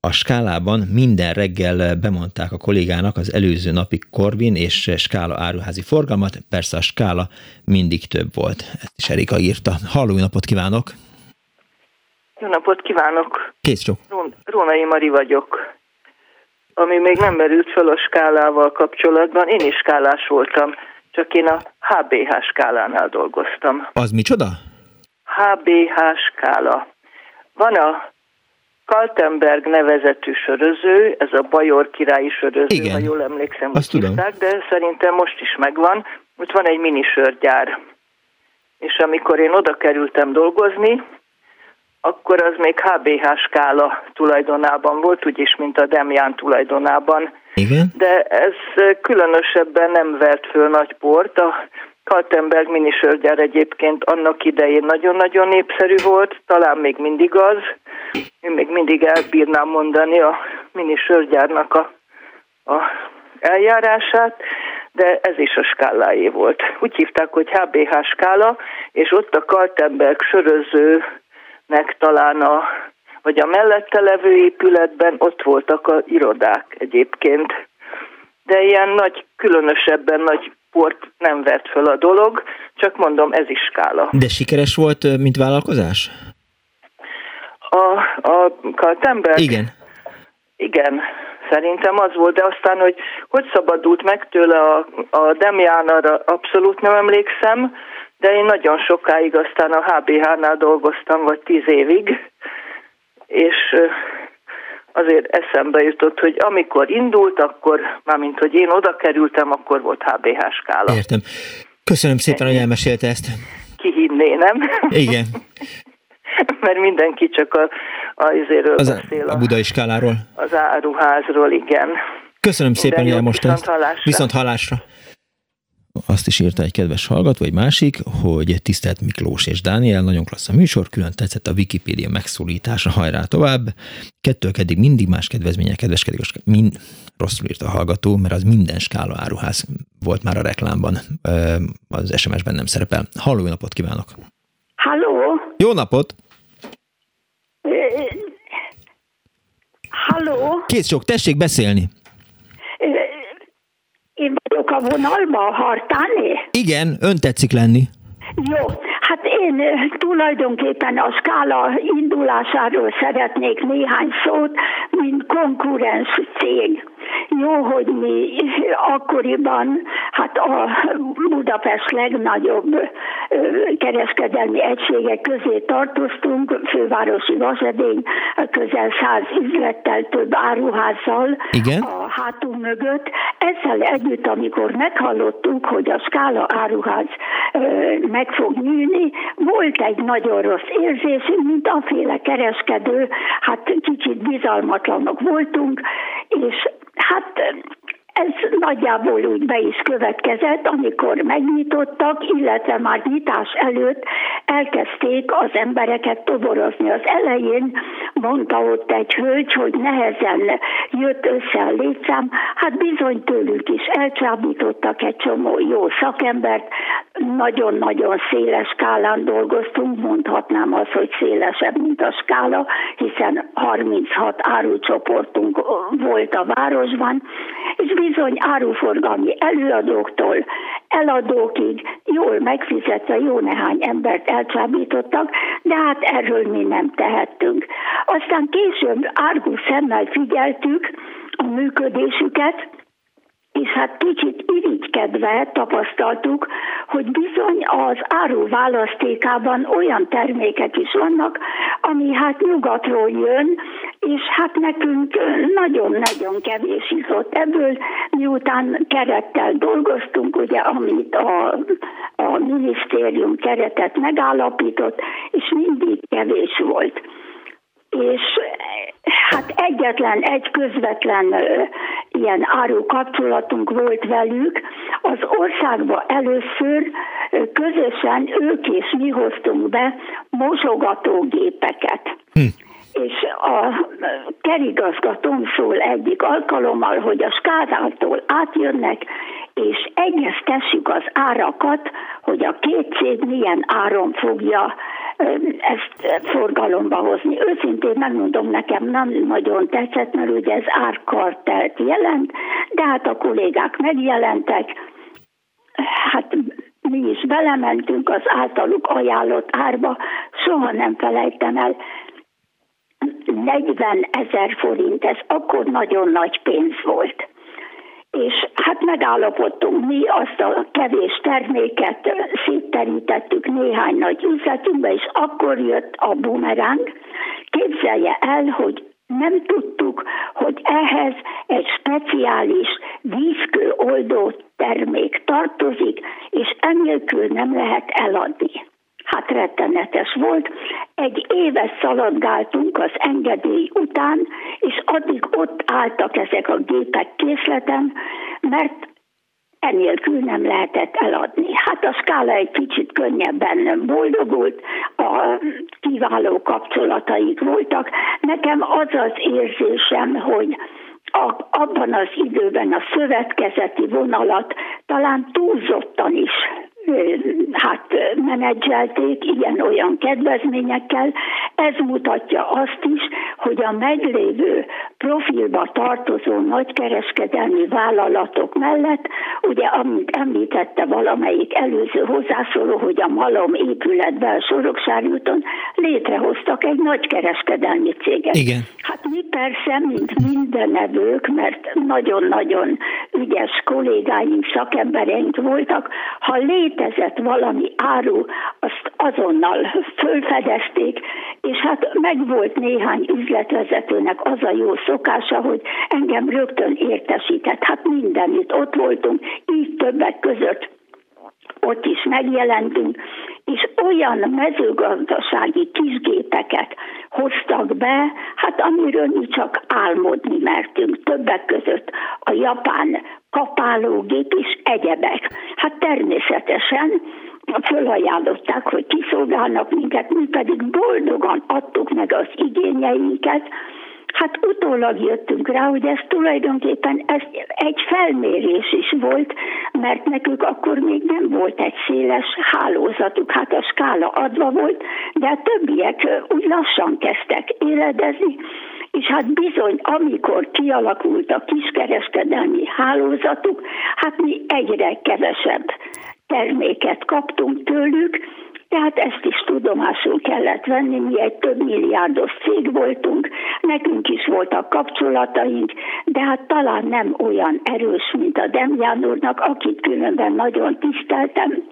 a skálában minden reggel bemondták a kollégának az előző napi Korvin és skála áruházi forgalmat, persze a skála mindig több volt. Ezt is Erika írta. Halló, napot kívánok! Jó napot kívánok! Kész csak. Rónai Mari vagyok. Ami még nem merült fel a skálával kapcsolatban, én is skálás voltam csak én a HBH skálánál dolgoztam. Az micsoda? HBH skála. Van a Kaltenberg nevezetű söröző, ez a Bajor királyi söröző, Igen. ha jól emlékszem, Azt tudom. hívták, de szerintem most is megvan. Ott van egy minisörgyár. És amikor én oda kerültem dolgozni, akkor az még HBH skála tulajdonában volt, úgyis, mint a Demján tulajdonában. Igen. De ez különösebben nem vert föl nagy port. A Kaltenberg minisörgyár egyébként annak idején nagyon-nagyon népszerű volt, talán még mindig az. Én még mindig elbírnám mondani a minisörgyárnak a, a eljárását, de ez is a skáláé volt. Úgy hívták, hogy HBH skála, és ott a Kaltenberg sörözőnek talán a vagy a mellette levő épületben ott voltak a irodák egyébként. De ilyen nagy, különösebben nagy port nem vett föl a dolog, csak mondom, ez is skála. De sikeres volt, mint vállalkozás? A, a Kaltenberg? Igen. Igen, szerintem az volt, de aztán, hogy hogy szabadult meg tőle a, a Demján, arra abszolút nem emlékszem, de én nagyon sokáig aztán a HBH-nál dolgoztam, vagy tíz évig, és azért eszembe jutott, hogy amikor indult, akkor, mármint hogy én oda kerültem, akkor volt HBH skála. Értem. Köszönöm szépen, hogy elmesélte ezt. Ki hinné, nem? Igen. Mert mindenki csak a, a izéről Az a, beszél, a budai skáláról. az áruházról, igen. Köszönöm szépen, hogy ezt. viszont hallásra. Viszont hallásra. Azt is írta egy kedves hallgató, vagy másik, hogy tisztelt Miklós és Dániel, nagyon klassz a műsor, külön tetszett a Wikipédia megszólítása, hajrá tovább. Kettől eddig mindig más kedvezmények, kedveskedik, sk- mind, rosszul írt a hallgató, mert az minden skála áruház volt már a reklámban, az SMS-ben nem szerepel. Halló, napot kívánok! Halló? Jó napot! Halló? Két sok, tessék beszélni! Én vagyok a vonalban, Hartáné? Igen, ön tetszik lenni. Jó, hát én tulajdonképpen a skála indulásáról szeretnék néhány szót, mint konkurens cég. Jó, hogy mi akkoriban, hát a Budapest legnagyobb kereskedelmi egységek közé tartoztunk, fővárosi vasedény, közel száz üzlettel, több áruházzal Igen. a hátunk mögött. Ezzel együtt, amikor meghallottuk, hogy a Skála áruház meg fog nyílni, volt egy nagyon rossz érzés, mint aféle kereskedő, hát kicsit bizalmatlanok voltunk, és hát ez nagyjából úgy be is következett, amikor megnyitottak, illetve már nyitás előtt elkezdték az embereket toborozni. Az elején mondta ott egy hölgy, hogy nehezen jött össze a létszám, hát bizony tőlük is elcsábítottak egy csomó jó szakembert, nagyon-nagyon széles skálán dolgoztunk, mondhatnám azt, hogy szélesebb, mint a skála, hiszen 36 árucsoportunk volt a városban, és bizony áruforgalmi előadóktól eladókig, jól megfizetve jó néhány embert elcsábítottak, de hát erről mi nem tehettünk. Aztán később árgus szemmel figyeltük a működésüket, és hát kicsit irigykedve tapasztaltuk, hogy bizony az áru választékában olyan termékek is vannak, ami hát nyugatról jön, és hát nekünk nagyon-nagyon kevés jutott ebből, miután kerettel dolgoztunk, ugye, amit a, a minisztérium keretet megállapított, és mindig kevés volt és hát egyetlen egy közvetlen ilyen áru kapcsolatunk volt velük. Az országba először közösen ők és mi hoztunk be mosogatógépeket. Hm és a kerigazgatóm szól egyik alkalommal, hogy a skádától átjönnek, és egyeztessük az árakat, hogy a két cég milyen áron fogja ezt forgalomba hozni. Őszintén megmondom, nekem nem nagyon tetszett, mert ugye ez árkartelt jelent, de hát a kollégák megjelentek, hát mi is belementünk az általuk ajánlott árba, soha nem felejtem el, 40 ezer forint, ez akkor nagyon nagy pénz volt. És hát megállapodtunk mi azt a kevés terméket, szétterítettük néhány nagy üzletünkbe, és akkor jött a bumerang. Képzelje el, hogy nem tudtuk, hogy ehhez egy speciális vízkő oldó termék tartozik, és ennélkül nem lehet eladni hát rettenetes volt. Egy éves szaladgáltunk az engedély után, és addig ott álltak ezek a gépek készleten, mert enélkül nem lehetett eladni. Hát a skála egy kicsit könnyebben boldogult, a kiváló kapcsolataik voltak. Nekem az az érzésem, hogy a, abban az időben a szövetkezeti vonalat talán túlzottan is hát menedzselték ilyen-olyan kedvezményekkel. Ez mutatja azt is, hogy a meglévő profilba tartozó nagykereskedelmi vállalatok mellett, ugye amit említette valamelyik előző hozzászóló, hogy a Malom épületben Soroksári úton létrehoztak egy nagykereskedelmi céget. Igen. Hát mi persze, mint mindenevők, mert nagyon-nagyon ügyes kollégáink, szakembereink voltak, ha lét létezett valami áru, azt azonnal fölfedezték, és hát megvolt néhány üzletvezetőnek az a jó szokása, hogy engem rögtön értesített. Hát mindenütt ott voltunk, így többek között ott is megjelentünk, és olyan mezőgazdasági kisgépeket hoztak be, hát amiről mi csak álmodni mertünk, többek között a japán kapálógép és egyebek. Hát természetesen fölajánlották, hogy kiszolgálnak minket, mi pedig boldogan adtuk meg az igényeinket, Hát utólag jöttünk rá, hogy ez tulajdonképpen ez egy felmérés is volt, mert nekük akkor még nem volt egy széles hálózatuk, hát a skála adva volt, de a többiek úgy lassan kezdtek éledezni, és hát bizony, amikor kialakult a kiskereskedelmi hálózatuk, hát mi egyre kevesebb terméket kaptunk tőlük, tehát ezt is tudomásul kellett venni, mi egy több milliárdos cég voltunk, nekünk is voltak kapcsolataink, de hát talán nem olyan erős, mint a Demján úrnak, akit különben nagyon tiszteltem,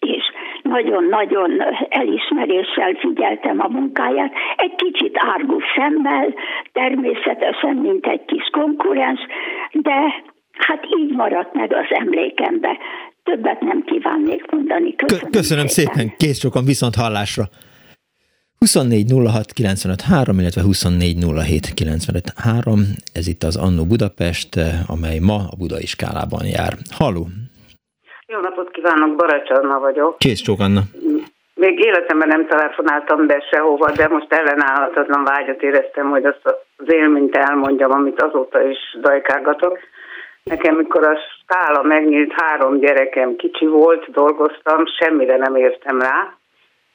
és nagyon-nagyon elismeréssel figyeltem a munkáját, egy kicsit árgus szemmel, természetesen, mint egy kis konkurens, de hát így maradt meg az emlékembe. Többet nem kívánnék mondani. Köszönöm, Köszönöm szépen. szépen, kész sokan viszont hallásra. 24 06 95 3, illetve 24 07 95 3. Ez itt az Annó Budapest, amely ma a Budai skálában jár. Halló! Jó napot kívánok, Baracs Anna vagyok. Kész csók, Anna. Még életemben nem telefonáltam be sehova, de most ellenállhatatlan vágyat éreztem, hogy azt az élményt elmondjam, amit azóta is dajkálgatok. Nekem, mikor a skála megnyílt, három gyerekem kicsi volt, dolgoztam, semmire nem értem rá.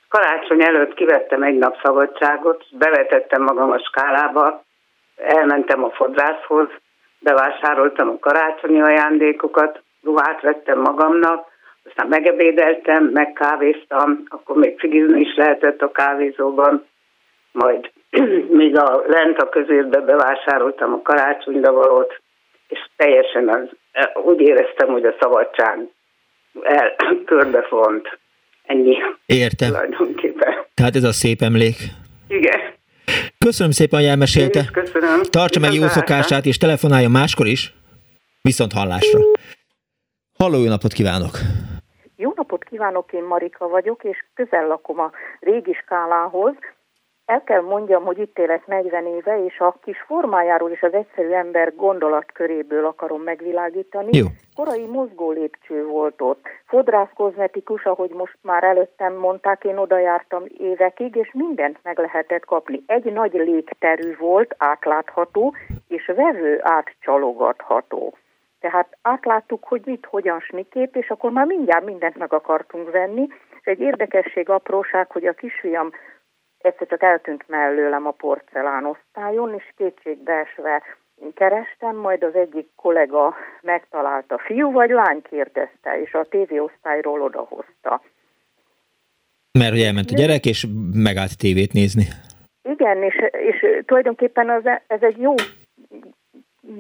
Karácsony előtt kivettem egy nap szabadságot, bevetettem magam a skálába, elmentem a fodrászhoz, bevásároltam a karácsonyi ajándékokat, ruhát vettem magamnak, aztán megebédeltem, megkávéztam, akkor még cigizni is lehetett a kávézóban, majd még a lent a közérbe bevásároltam a karácsonyra valót, és teljesen az, úgy éreztem, hogy a szabadság el, körbefont. Ennyi. Értem. Tulajdonképpen. Tehát ez a szép emlék. Igen. Köszönöm szépen, hogy elmesélte. Köszönöm. Tartsa meg jó szokását, és telefonálja máskor is. Viszont hallásra. Halló, jó napot kívánok! Jó napot kívánok, én Marika vagyok, és közel lakom a régi skálához. El kell mondjam, hogy itt élek 40 éve, és a kis formájáról és az egyszerű ember gondolatköréből akarom megvilágítani. Jó. Korai mozgó lépcső volt ott. Fodrász kozmetikus, ahogy most már előttem mondták, én oda jártam évekig, és mindent meg lehetett kapni. Egy nagy légterű volt, átlátható, és vevő átcsalogatható. Tehát átláttuk, hogy mit, hogyan, s miképp, és akkor már mindjárt mindent meg akartunk venni. És egy érdekesség, apróság, hogy a kisfiam egyszer csak eltűnt mellőlem a porcelánosztályon, és kétségbeesve kerestem, majd az egyik kollega megtalálta, fiú vagy lány kérdezte, és a tévéosztályról odahozta. Mert hogy elment a gyerek, és megállt tévét nézni. Igen, és, és tulajdonképpen az, ez egy jó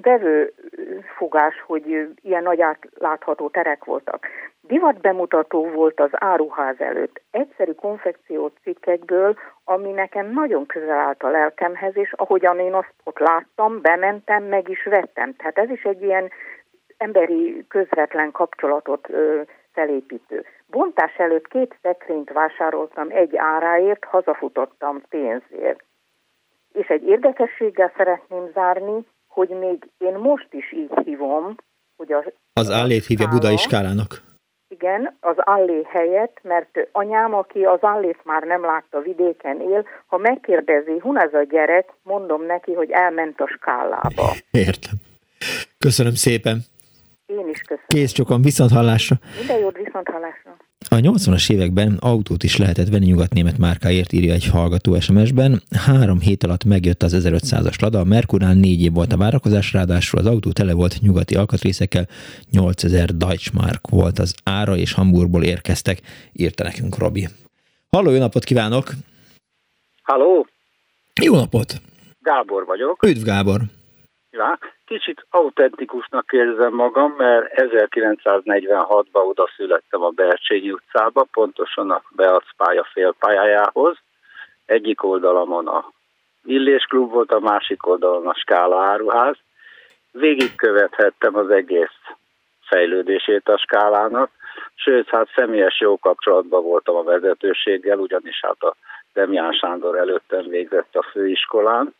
vevőfogás, hogy ilyen nagy átlátható terek voltak. Divat bemutató volt az áruház előtt, egyszerű konfekció cikkekből, ami nekem nagyon közel állt a lelkemhez, és ahogyan én azt ott láttam, bementem, meg is vettem. Tehát ez is egy ilyen emberi közvetlen kapcsolatot ö, felépítő. Bontás előtt két szekrényt vásároltam egy áráért, hazafutottam pénzért. És egy érdekességgel szeretném zárni, hogy még én most is így hívom, hogy a, Az állét hívja budai skálának. igen, az allé helyett, mert anyám, aki az allét már nem látta, vidéken él, ha megkérdezi, hun ez a gyerek, mondom neki, hogy elment a skálába. Értem. Köszönöm szépen. Én is köszönöm. Kész csokon, viszont hallásra. Minden jót, viszont hallásra. A 80-as években autót is lehetett venni nyugatnémet márkáért, írja egy hallgató SMS-ben. Három hét alatt megjött az 1500-as Lada, a Merkurán négy év volt a várakozás, ráadásul az autó tele volt nyugati alkatrészekkel, 8000 Deutschmark volt az ára, és Hamburgból érkeztek, írta nekünk Robi. Halló, jó napot kívánok! Halló, Jó napot! Gábor vagyok. Üdv Gábor! Ja, kicsit autentikusnak érzem magam, mert 1946-ban oda születtem a Bercsényi utcába, pontosan a Beac pálya félpályájához. Egyik oldalamon a Illés klub volt, a másik oldalon a Skála áruház. Végigkövethettem az egész fejlődését a skálának, sőt, hát személyes jó kapcsolatban voltam a vezetőséggel, ugyanis hát a Demján Sándor előttem végzett a főiskolán,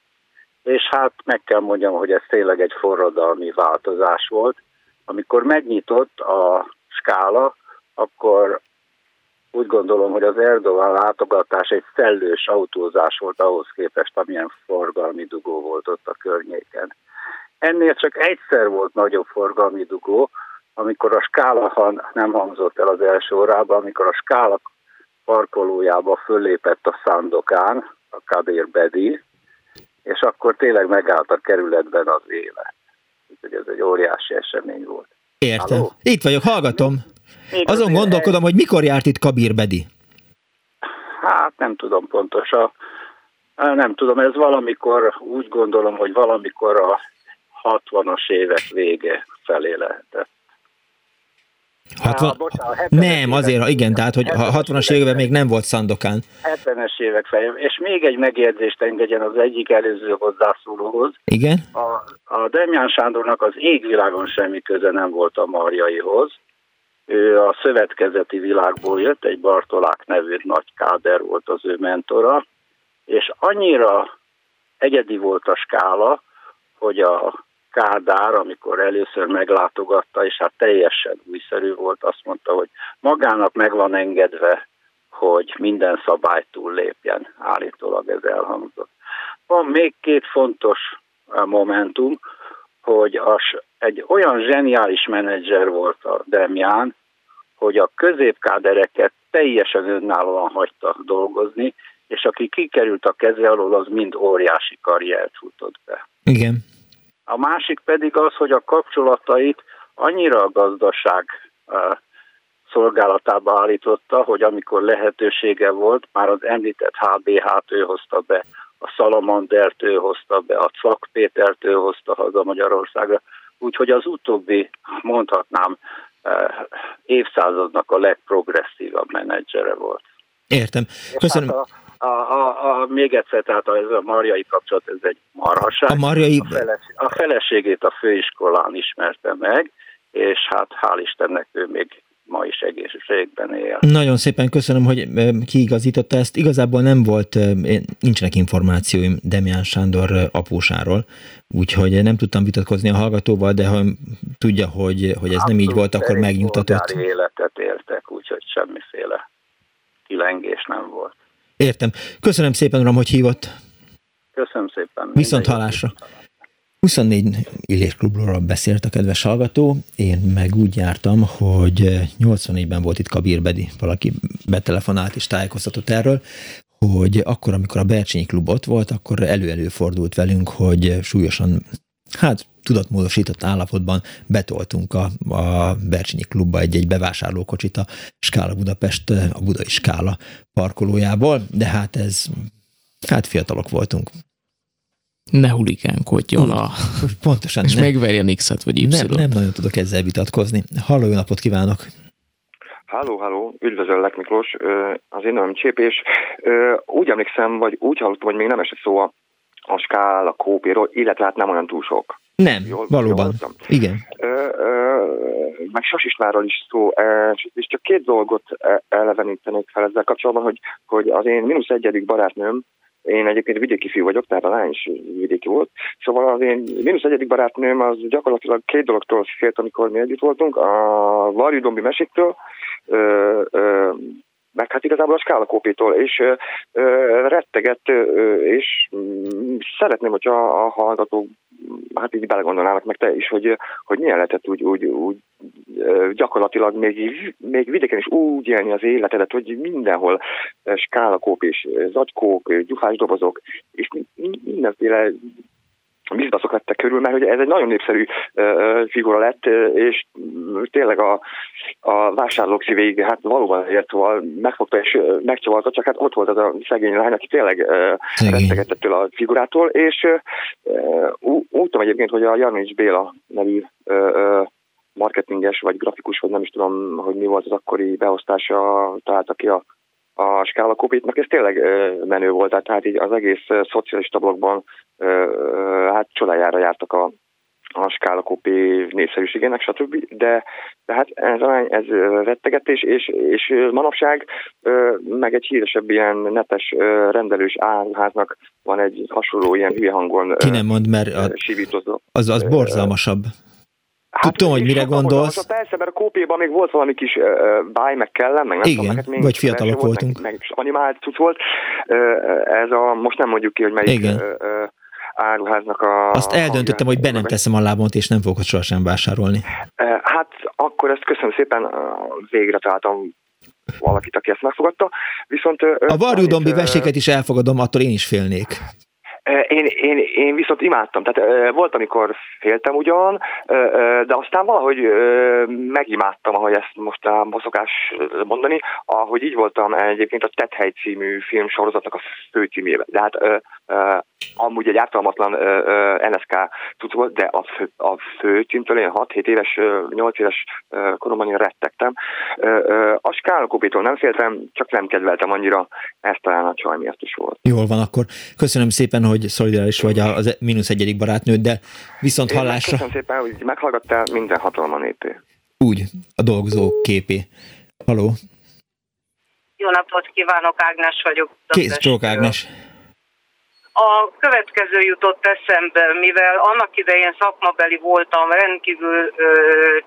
és hát meg kell mondjam, hogy ez tényleg egy forradalmi változás volt. Amikor megnyitott a skála, akkor úgy gondolom, hogy az Erdogan látogatás egy szellős autózás volt ahhoz képest, amilyen forgalmi dugó volt ott a környéken. Ennél csak egyszer volt nagyobb forgalmi dugó, amikor a skála nem hangzott el az első órában, amikor a skála parkolójába föllépett a Szándokán, a Kadir Bedi, és akkor tényleg megállt a kerületben az élet. Úgyhogy ez egy óriási esemény volt. Értem. Halló? Itt vagyok, hallgatom. Itt Azon gondolkodom, hogy mikor járt itt Kabir Bedi. Hát nem tudom pontosan. Nem tudom, ez valamikor, úgy gondolom, hogy valamikor a 60-as évek vége felé lehetett. 60... bocsánat, 70-es Nem, azért, igen, tehát, hogy a 60-as években még nem volt Szandokán. 70-es évek felé. És még egy megjegyzést engedjen az egyik előző hozzászólóhoz. Igen? A, a Demján Sándornak az égvilágon semmi köze nem volt a Marjaihoz. Ő a szövetkezeti világból jött, egy Bartolák nevű nagy káder volt az ő mentora, és annyira egyedi volt a skála, hogy a Kádár, amikor először meglátogatta, és hát teljesen újszerű volt, azt mondta, hogy magának meg van engedve, hogy minden szabályt túllépjen. Állítólag ez elhangzott. Van még két fontos eh, momentum, hogy az, egy olyan zseniális menedzser volt a Demján, hogy a középkádereket teljesen önállóan hagyta dolgozni, és aki kikerült a keze alól, az mind óriási karriert futott be. Igen. A másik pedig az, hogy a kapcsolatait annyira a gazdaság szolgálatába állította, hogy amikor lehetősége volt, már az említett HBH-t ő hozta be, a Salamandert ő hozta be, a Cak Pétert ő hozta haza Magyarországra. Úgyhogy az utóbbi, mondhatnám, évszázadnak a legprogresszívabb menedzsere volt. Értem. Köszönöm. Hát a, a, a, a, még egyszer, tehát a, ez a marjai kapcsolat, ez egy marhaság. A marjai... A, feles, a feleségét a főiskolán ismerte meg, és hát hál' Istennek ő még ma is egészségben él. Nagyon szépen köszönöm, hogy kiigazította ezt. Igazából nem volt, nincsenek információim Demián Sándor apósáról, úgyhogy nem tudtam vitatkozni a hallgatóval, de ha tudja, hogy, hogy ez nem így volt, akkor megnyugtatott. életet éltek, úgyhogy semmiféle kilengés nem volt. Értem. Köszönöm szépen, uram, hogy hívott. Köszönöm szépen. Viszont hallásra. 24 Illés klubról beszélt a kedves hallgató, én meg úgy jártam, hogy 84-ben volt itt Kabir Bedi, valaki betelefonált és tájékoztatott erről, hogy akkor, amikor a Bercsényi klub ott volt, akkor elő-elő fordult velünk, hogy súlyosan, hát tudatmódosított állapotban betoltunk a, a Bercsényi klubba egy-egy bevásárlókocsit a Skála Budapest, a Budai Skála parkolójából, de hát ez, hát fiatalok voltunk, ne hulikánkodjon a... Pontosan. És megverjen X-et vagy Y-t. Nem, nem nagyon tudok ezzel vitatkozni. Halló, jó napot kívánok! Halló, halló, üdvözöllek Miklós, az én nevem Csépés. Úgy emlékszem, vagy úgy hallottam, hogy még nem esett szó a, a skál, a kópéról, illetve hát nem olyan túl sok. Nem, jól, valóban. Jól Igen. Ö, ö, meg Sas Istvánról is szó, és csak két dolgot elevenítenék fel ezzel kapcsolatban, hogy, hogy az én mínusz egyedik barátnőm, én egyébként vidéki fiú vagyok, tehát a lány is vidéki volt. Szóval az én mínusz egyedik barátnőm az gyakorlatilag két dologtól félt, amikor mi együtt voltunk. A Varjudombi meséktől, ö, ö, meg hát igazából a skálakópétól, és ö, ö, rettegett, ö, és mm, szeretném, hogyha a hallgatók hát így belegondolnának meg te is, hogy, hogy milyen lehetett úgy, úgy, úgy gyakorlatilag még, még vidéken is úgy élni az életedet, hogy mindenhol skálakóp és zagykók, gyufás dobozok, és mindenféle bizbaszok lettek körül, mert hogy ez egy nagyon népszerű figura lett, és tényleg a, a vásárlók szívéig hát valóban ért, szóval megfogta és megcsavarta, csak hát ott volt az a szegény lány, aki tényleg rettegett ettől a figurától, és úgy tudom egyébként, hogy a Jarnics Béla nevű marketinges, vagy grafikus, vagy nem is tudom, hogy mi volt az akkori beosztása, találta ki a a skála kopitnak, ez tényleg menő volt, tehát így az egész szocialista blogban hát csodájára jártak a, a skála kopi népszerűségének, stb. De, de hát ez, ez rettegetés, és, és manapság meg egy híresebb ilyen netes rendelős áruháznak van egy hasonló ilyen hülye hangon Ki nem mond, mert a, az, az borzalmasabb. Hát Tudom, hogy mire gondolsz. Az persze, mert a kópéban még volt valami kis uh, báj, meg kellem, meg nem Igen, tudom, még vagy fiatalok voltunk. Meg, meg animált cucc volt. Uh, ez a, most nem mondjuk ki, hogy melyik Igen. Uh, áruháznak a... Azt eldöntöttem, hogy be nem teszem a lábont, és nem fogok sohasem vásárolni. Hát akkor ezt köszönöm szépen, végre találtam valakit, aki ezt megfogadta. Viszont... A varjudombi veséket is elfogadom, attól én is félnék. Én, én, én viszont imádtam, tehát volt, amikor féltem ugyan, de aztán valahogy megimádtam, ahogy ezt most a szokás mondani, ahogy így voltam egyébként a Tethely című filmsorozatnak a főcímében. De hát amúgy egy ártalmatlan NSK tud volt, de a, fő, a főcímtől én 6-7 éves, 8 éves koromban én rettegtem. A skálakopétól nem féltem, csak nem kedveltem annyira, ezt talán a csaj miatt is volt. Jól van, akkor köszönöm szépen, hogy szolidáris vagy az mínusz egyedik barátnőd, de viszont hallásra. Köszönöm szépen, hogy meghallgattál minden hatalma népé. Úgy, a dolgozó képé. Haló? Jó napot kívánok, Ágnes vagyok. Kész csók, Ágnes. A következő jutott eszembe, mivel annak idején szakmabeli voltam, rendkívül ö,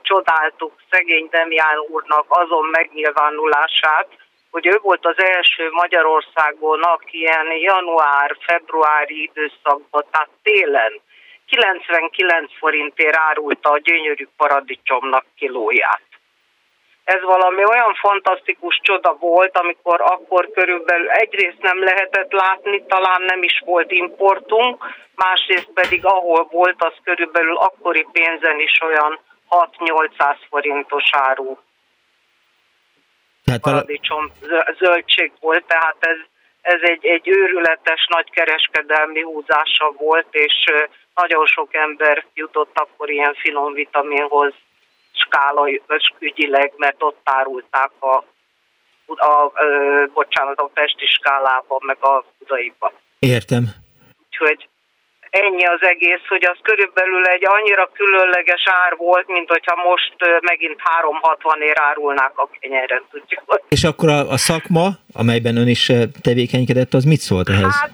csodáltuk szegény Demián úrnak azon megnyilvánulását, hogy ő volt az első Magyarországon, aki ilyen január-februári időszakban, tehát télen 99 forintért árulta a gyönyörű paradicsomnak kilóját. Ez valami olyan fantasztikus csoda volt, amikor akkor körülbelül egyrészt nem lehetett látni, talán nem is volt importunk, másrészt pedig ahol volt, az körülbelül akkori pénzen is olyan 6-800 forintos áru tehát paradicsom zöldség volt, tehát ez, ez egy, egy őrületes nagy kereskedelmi húzása volt, és nagyon sok ember jutott akkor ilyen finom vitaminhoz skála ügyileg, mert ott árulták a, a, a, bocsánat, a Pesti skálában, meg a budaiban. Értem. Úgyhogy ennyi az egész, hogy az körülbelül egy annyira különleges ár volt, mint hogyha most megint 360 ér árulnák a kenyeret, tudjuk. És akkor a, a szakma, amelyben ön is tevékenykedett, az mit szólt ehhez? Hát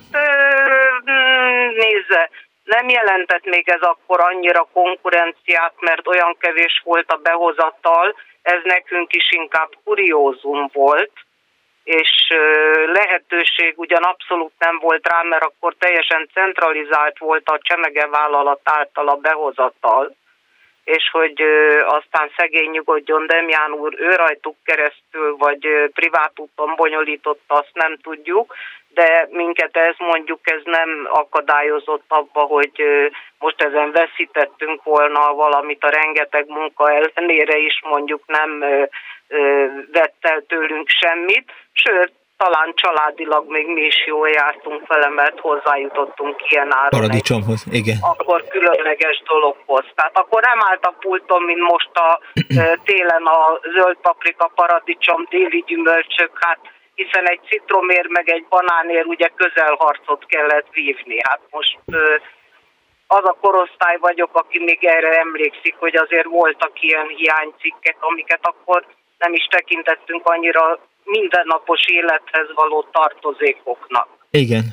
nézze, nem jelentett még ez akkor annyira konkurenciát, mert olyan kevés volt a behozattal, ez nekünk is inkább kuriózum volt, és lehetőség ugyan abszolút nem volt rá, mert akkor teljesen centralizált volt a csemege vállalat által a behozattal, és hogy aztán szegény nyugodjon Demján úr, ő rajtuk keresztül, vagy privát úton bonyolította, azt nem tudjuk, de minket ez mondjuk ez nem akadályozott abba, hogy most ezen veszítettünk volna valamit a rengeteg munka ellenére is mondjuk nem vett el tőlünk semmit, sőt, talán családilag még mi is jól jártunk vele, mert hozzájutottunk ilyen áron. Paradicsomhoz, igen. Akkor különleges dologhoz. Tehát akkor nem állt a pulton, mint most a télen a zöld paprika, paradicsom, déli gyümölcsök, hát hiszen egy citromér meg egy banánér ugye közelharcot kellett vívni. Hát most az a korosztály vagyok, aki még erre emlékszik, hogy azért voltak ilyen hiánycikkek, amiket akkor nem is tekintettünk annyira mindennapos élethez való tartozékoknak. Igen.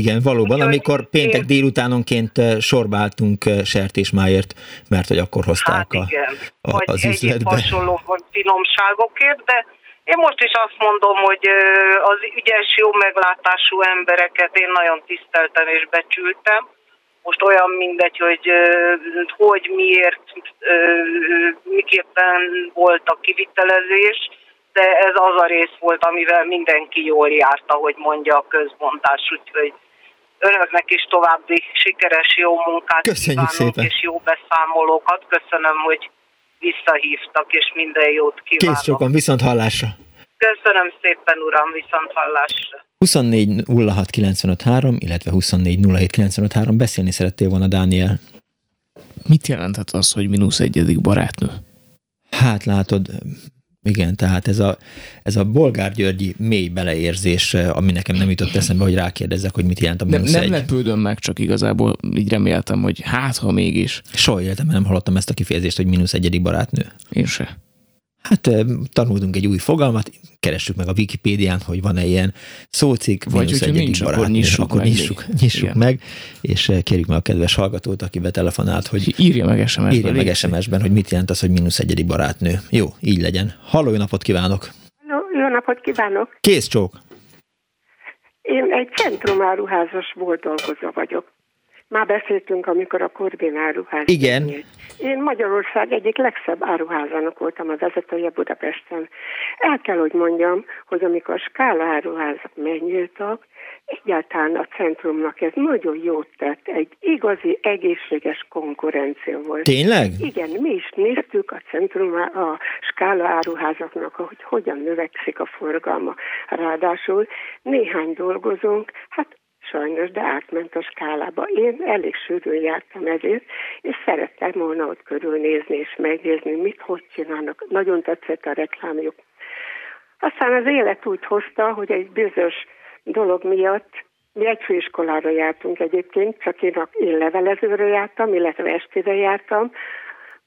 Igen, valóban, Úgyhogy amikor péntek én... délutánonként sorbáltunk sertésmáért, mert hogy akkor hozták hát igen. a, a, az üzletbe. hasonló finomságokért, de én most is azt mondom, hogy az ügyes, jó meglátású embereket én nagyon tiszteltem és becsültem. Most olyan mindegy, hogy hogy, miért, miképpen volt a kivitelezés, de ez az a rész volt, amivel mindenki jól járt, ahogy mondja a közbontás, úgyhogy önöknek is további sikeres, jó munkát Köszönjük szépen. és jó beszámolókat. Köszönöm, hogy visszahívtak, és minden jót kívánok. Kész sokan, viszont hallásra. Köszönöm szépen, uram, viszont hallásra. 24 06 3, illetve 24 07 3. Beszélni szerettél volna, Dániel. Mit jelentett az, hogy mínusz egyedik barátnő? Hát látod, igen, tehát ez a, ez a Bolgár Györgyi mély beleérzés, ami nekem nem jutott eszembe, hogy rákérdezzek, hogy mit jelent a mínusz Nem, nem lepődöm meg, csak igazából így reméltem, hogy hát, ha mégis. Soha életemben nem hallottam ezt a kifejezést, hogy mínusz egyedik barátnő. Én se. Hát tanultunk egy új fogalmat, keressük meg a Wikipédián, hogy van-e ilyen szócik, vagy hogyha nincs, barátnő, akkor nyissuk, akkor meg, nyissuk, nyissuk meg, és kérjük meg a kedves hallgatót, aki betelefonált, hogy írja meg SMS-ben, írja meg SMS-ben hogy mit jelent az, hogy mínusz egyedik barátnő. Jó, így legyen. Halló, jó napot kívánok! Jó, jó napot kívánok! Kész csók! Én egy centrumáruházas volt dolgozó vagyok. Már beszéltünk, amikor a Korbén áruház. Igen. Én Magyarország egyik legszebb áruházának voltam a vezetője Budapesten. El kell, hogy mondjam, hogy amikor a skála áruházak megnyíltak, egyáltalán a centrumnak ez nagyon jót tett. Egy igazi, egészséges konkurencia volt. Tényleg? Igen, mi is néztük a centrum, a skála áruházaknak, hogy hogyan növekszik a forgalma. Ráadásul néhány dolgozónk, hát sajnos, de átment a skálába. Én elég sűrűn jártam ezért, és szerettem volna ott körülnézni és megnézni, mit, hogy csinálnak. Nagyon tetszett a reklámjuk. Aztán az élet úgy hozta, hogy egy bizonyos dolog miatt mi egy főiskolára jártunk egyébként, csak én, én levelezőre jártam, illetve estére jártam,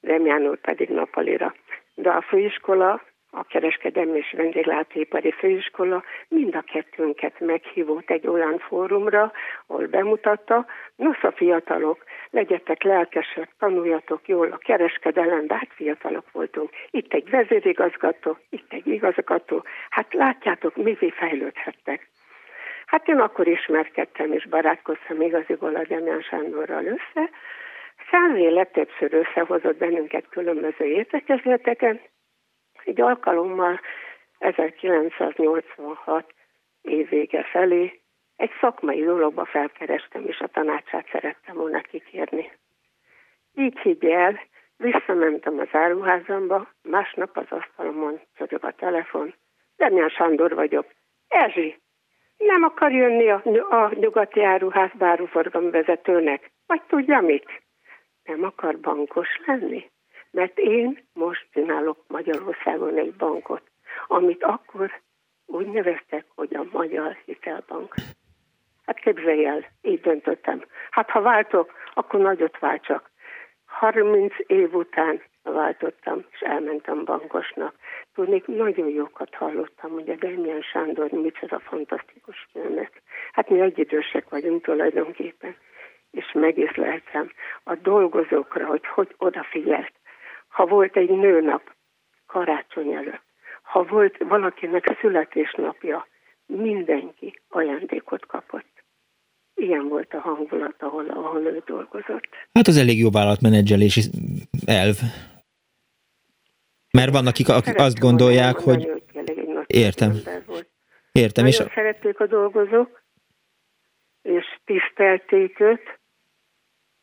Remján úr pedig nappalira. De a főiskola a kereskedelmi és vendéglátóipari főiskola mind a kettőnket meghívott egy olyan fórumra, ahol bemutatta, nos a fiatalok, legyetek lelkesek, tanuljatok jól a kereskedelem, de hát fiatalok voltunk. Itt egy vezérigazgató, itt egy igazgató, hát látjátok, mivé fejlődhettek. Hát én akkor ismerkedtem és barátkoztam igaziból a Demján Sándorral össze, Száz élet többször összehozott bennünket különböző értekezleteken, egy alkalommal 1986 év vége felé egy szakmai dologba felkerestem, és a tanácsát szerettem volna kikérni. Így higgy el, visszamentem az áruházamba, másnap az asztalomon csörög a telefon, Demián Sándor vagyok. Erzsi, nem akar jönni a, a nyugati áruház báruforgalmi vezetőnek? Vagy tudja mit? Nem akar bankos lenni? Mert én most csinálok Magyarországon egy bankot, amit akkor úgy neveztek, hogy a Magyar Hitelbank. Hát képzelj el, így döntöttem. Hát ha váltok, akkor nagyot váltsak. 30 év után váltottam, és elmentem bankosnak. Tudnék, nagyon jókat hallottam, hogy a Demian Sándor micsoda fantasztikus filmek. Hát mi egyidősek vagyunk tulajdonképpen. És megészleltem a dolgozókra, hogy hogy odafigyelt. Ha volt egy nőnap karácsony előtt, ha volt valakinek születésnapja, mindenki ajándékot kapott. Ilyen volt a hangulat, ahol, ahol ő dolgozott. Hát az elég jó vállalatmenedzselési elv. Mert vannak, akik, akik azt gondolják, hogy... Értem. Értem. Nagyon és... szerették a dolgozók, és tisztelték őt,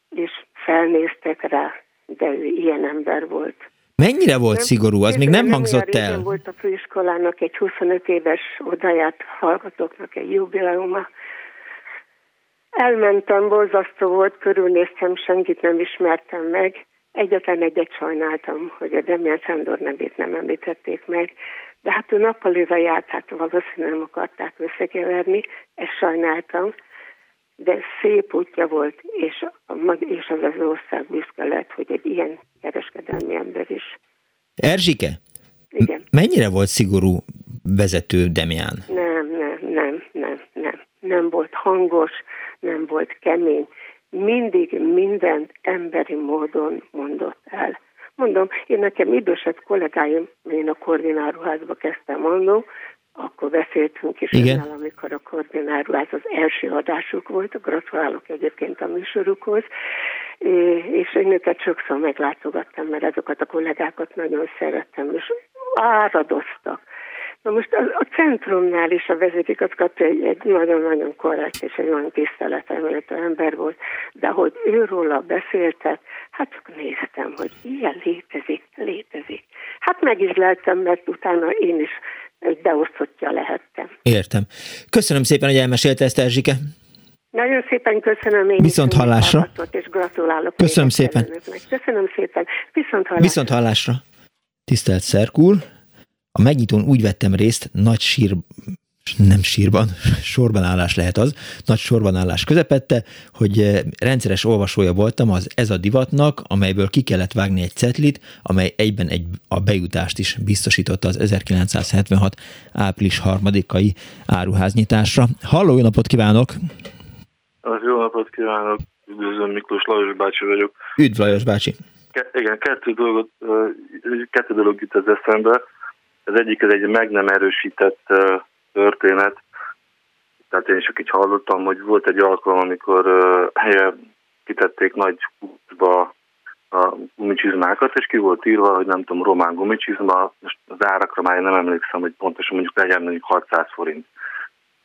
és felnéztek rá, de ő ilyen ember volt. Mennyire volt nem, szigorú? Az még nem hangzott el. volt a főiskolának egy 25 éves odáját hallgatóknak egy jubileuma. Elmentem, borzasztó volt, körülnéztem, senkit nem ismertem meg. Egyetlen egyet sajnáltam, hogy a Demian Sándor nevét nem említették meg, de hát ő nappaliba járt, hát valószínűleg nem akarták összekeverni, ezt sajnáltam, de szép útja volt, és, és az az ország büszke lett, hogy egy ilyen kereskedelmi ember is. Erzsike? Igen. Mennyire volt szigorú vezető Demián? Nem, nem, nem, nem, nem. Nem volt hangos, nem volt kemény. Mindig mindent emberi módon mondott el. Mondom, én nekem idősebb kollégáim, én a koordináruházba kezdtem mondom, akkor beszéltünk is Igen. Önnel, amikor a koordináruház az első adásuk volt, gratulálok egyébként a műsorukhoz, és én őket sokszor meglátogattam, mert azokat a kollégákat nagyon szerettem, és áradoztak. Na most a, a centrumnál is a vezetőigazgató egy, egy nagyon-nagyon korrekt és egy nagyon tiszteleteméltő ember volt, de hogy őróla beszéltek, hát csak néztem, hogy ilyen létezik, létezik. Hát meg is lehetem, mert utána én is beosztottja lehettem. Értem. Köszönöm szépen, hogy elmesélte ezt, Erzsike. Nagyon szépen köszönöm én Viszont hallásra. És gratulálok. Köszönöm szépen. Köszönöm szépen. Viszont hallásra. Viszont hallásra. Tisztelt Szerkúr, a megnyitón úgy vettem részt, nagy sír, nem sírban, sorban állás lehet az, nagy sorban állás közepette, hogy eh, rendszeres olvasója voltam az Ez a divatnak, amelyből ki kellett vágni egy cetlit, amely egyben egy, a bejutást is biztosította az 1976. április harmadikai áruháznyitásra. Halló, jó napot kívánok! Jó napot kívánok! Üdvözlöm, Miklós Lajos bácsi vagyok. Üdv, Lajos bácsi! Ke- igen, kettő, dolgot, kettő dolog jut az eszembe. Az egyik ez egy meg nem erősített történet. Tehát én csak így hallottam, hogy volt egy alkalom, amikor uh, kitették nagy húsba a gumicsizmákat, és ki volt írva, hogy nem tudom, román gumicsizma, most az árakra már nem emlékszem, hogy pontosan mondjuk legyen mondjuk 600 forint.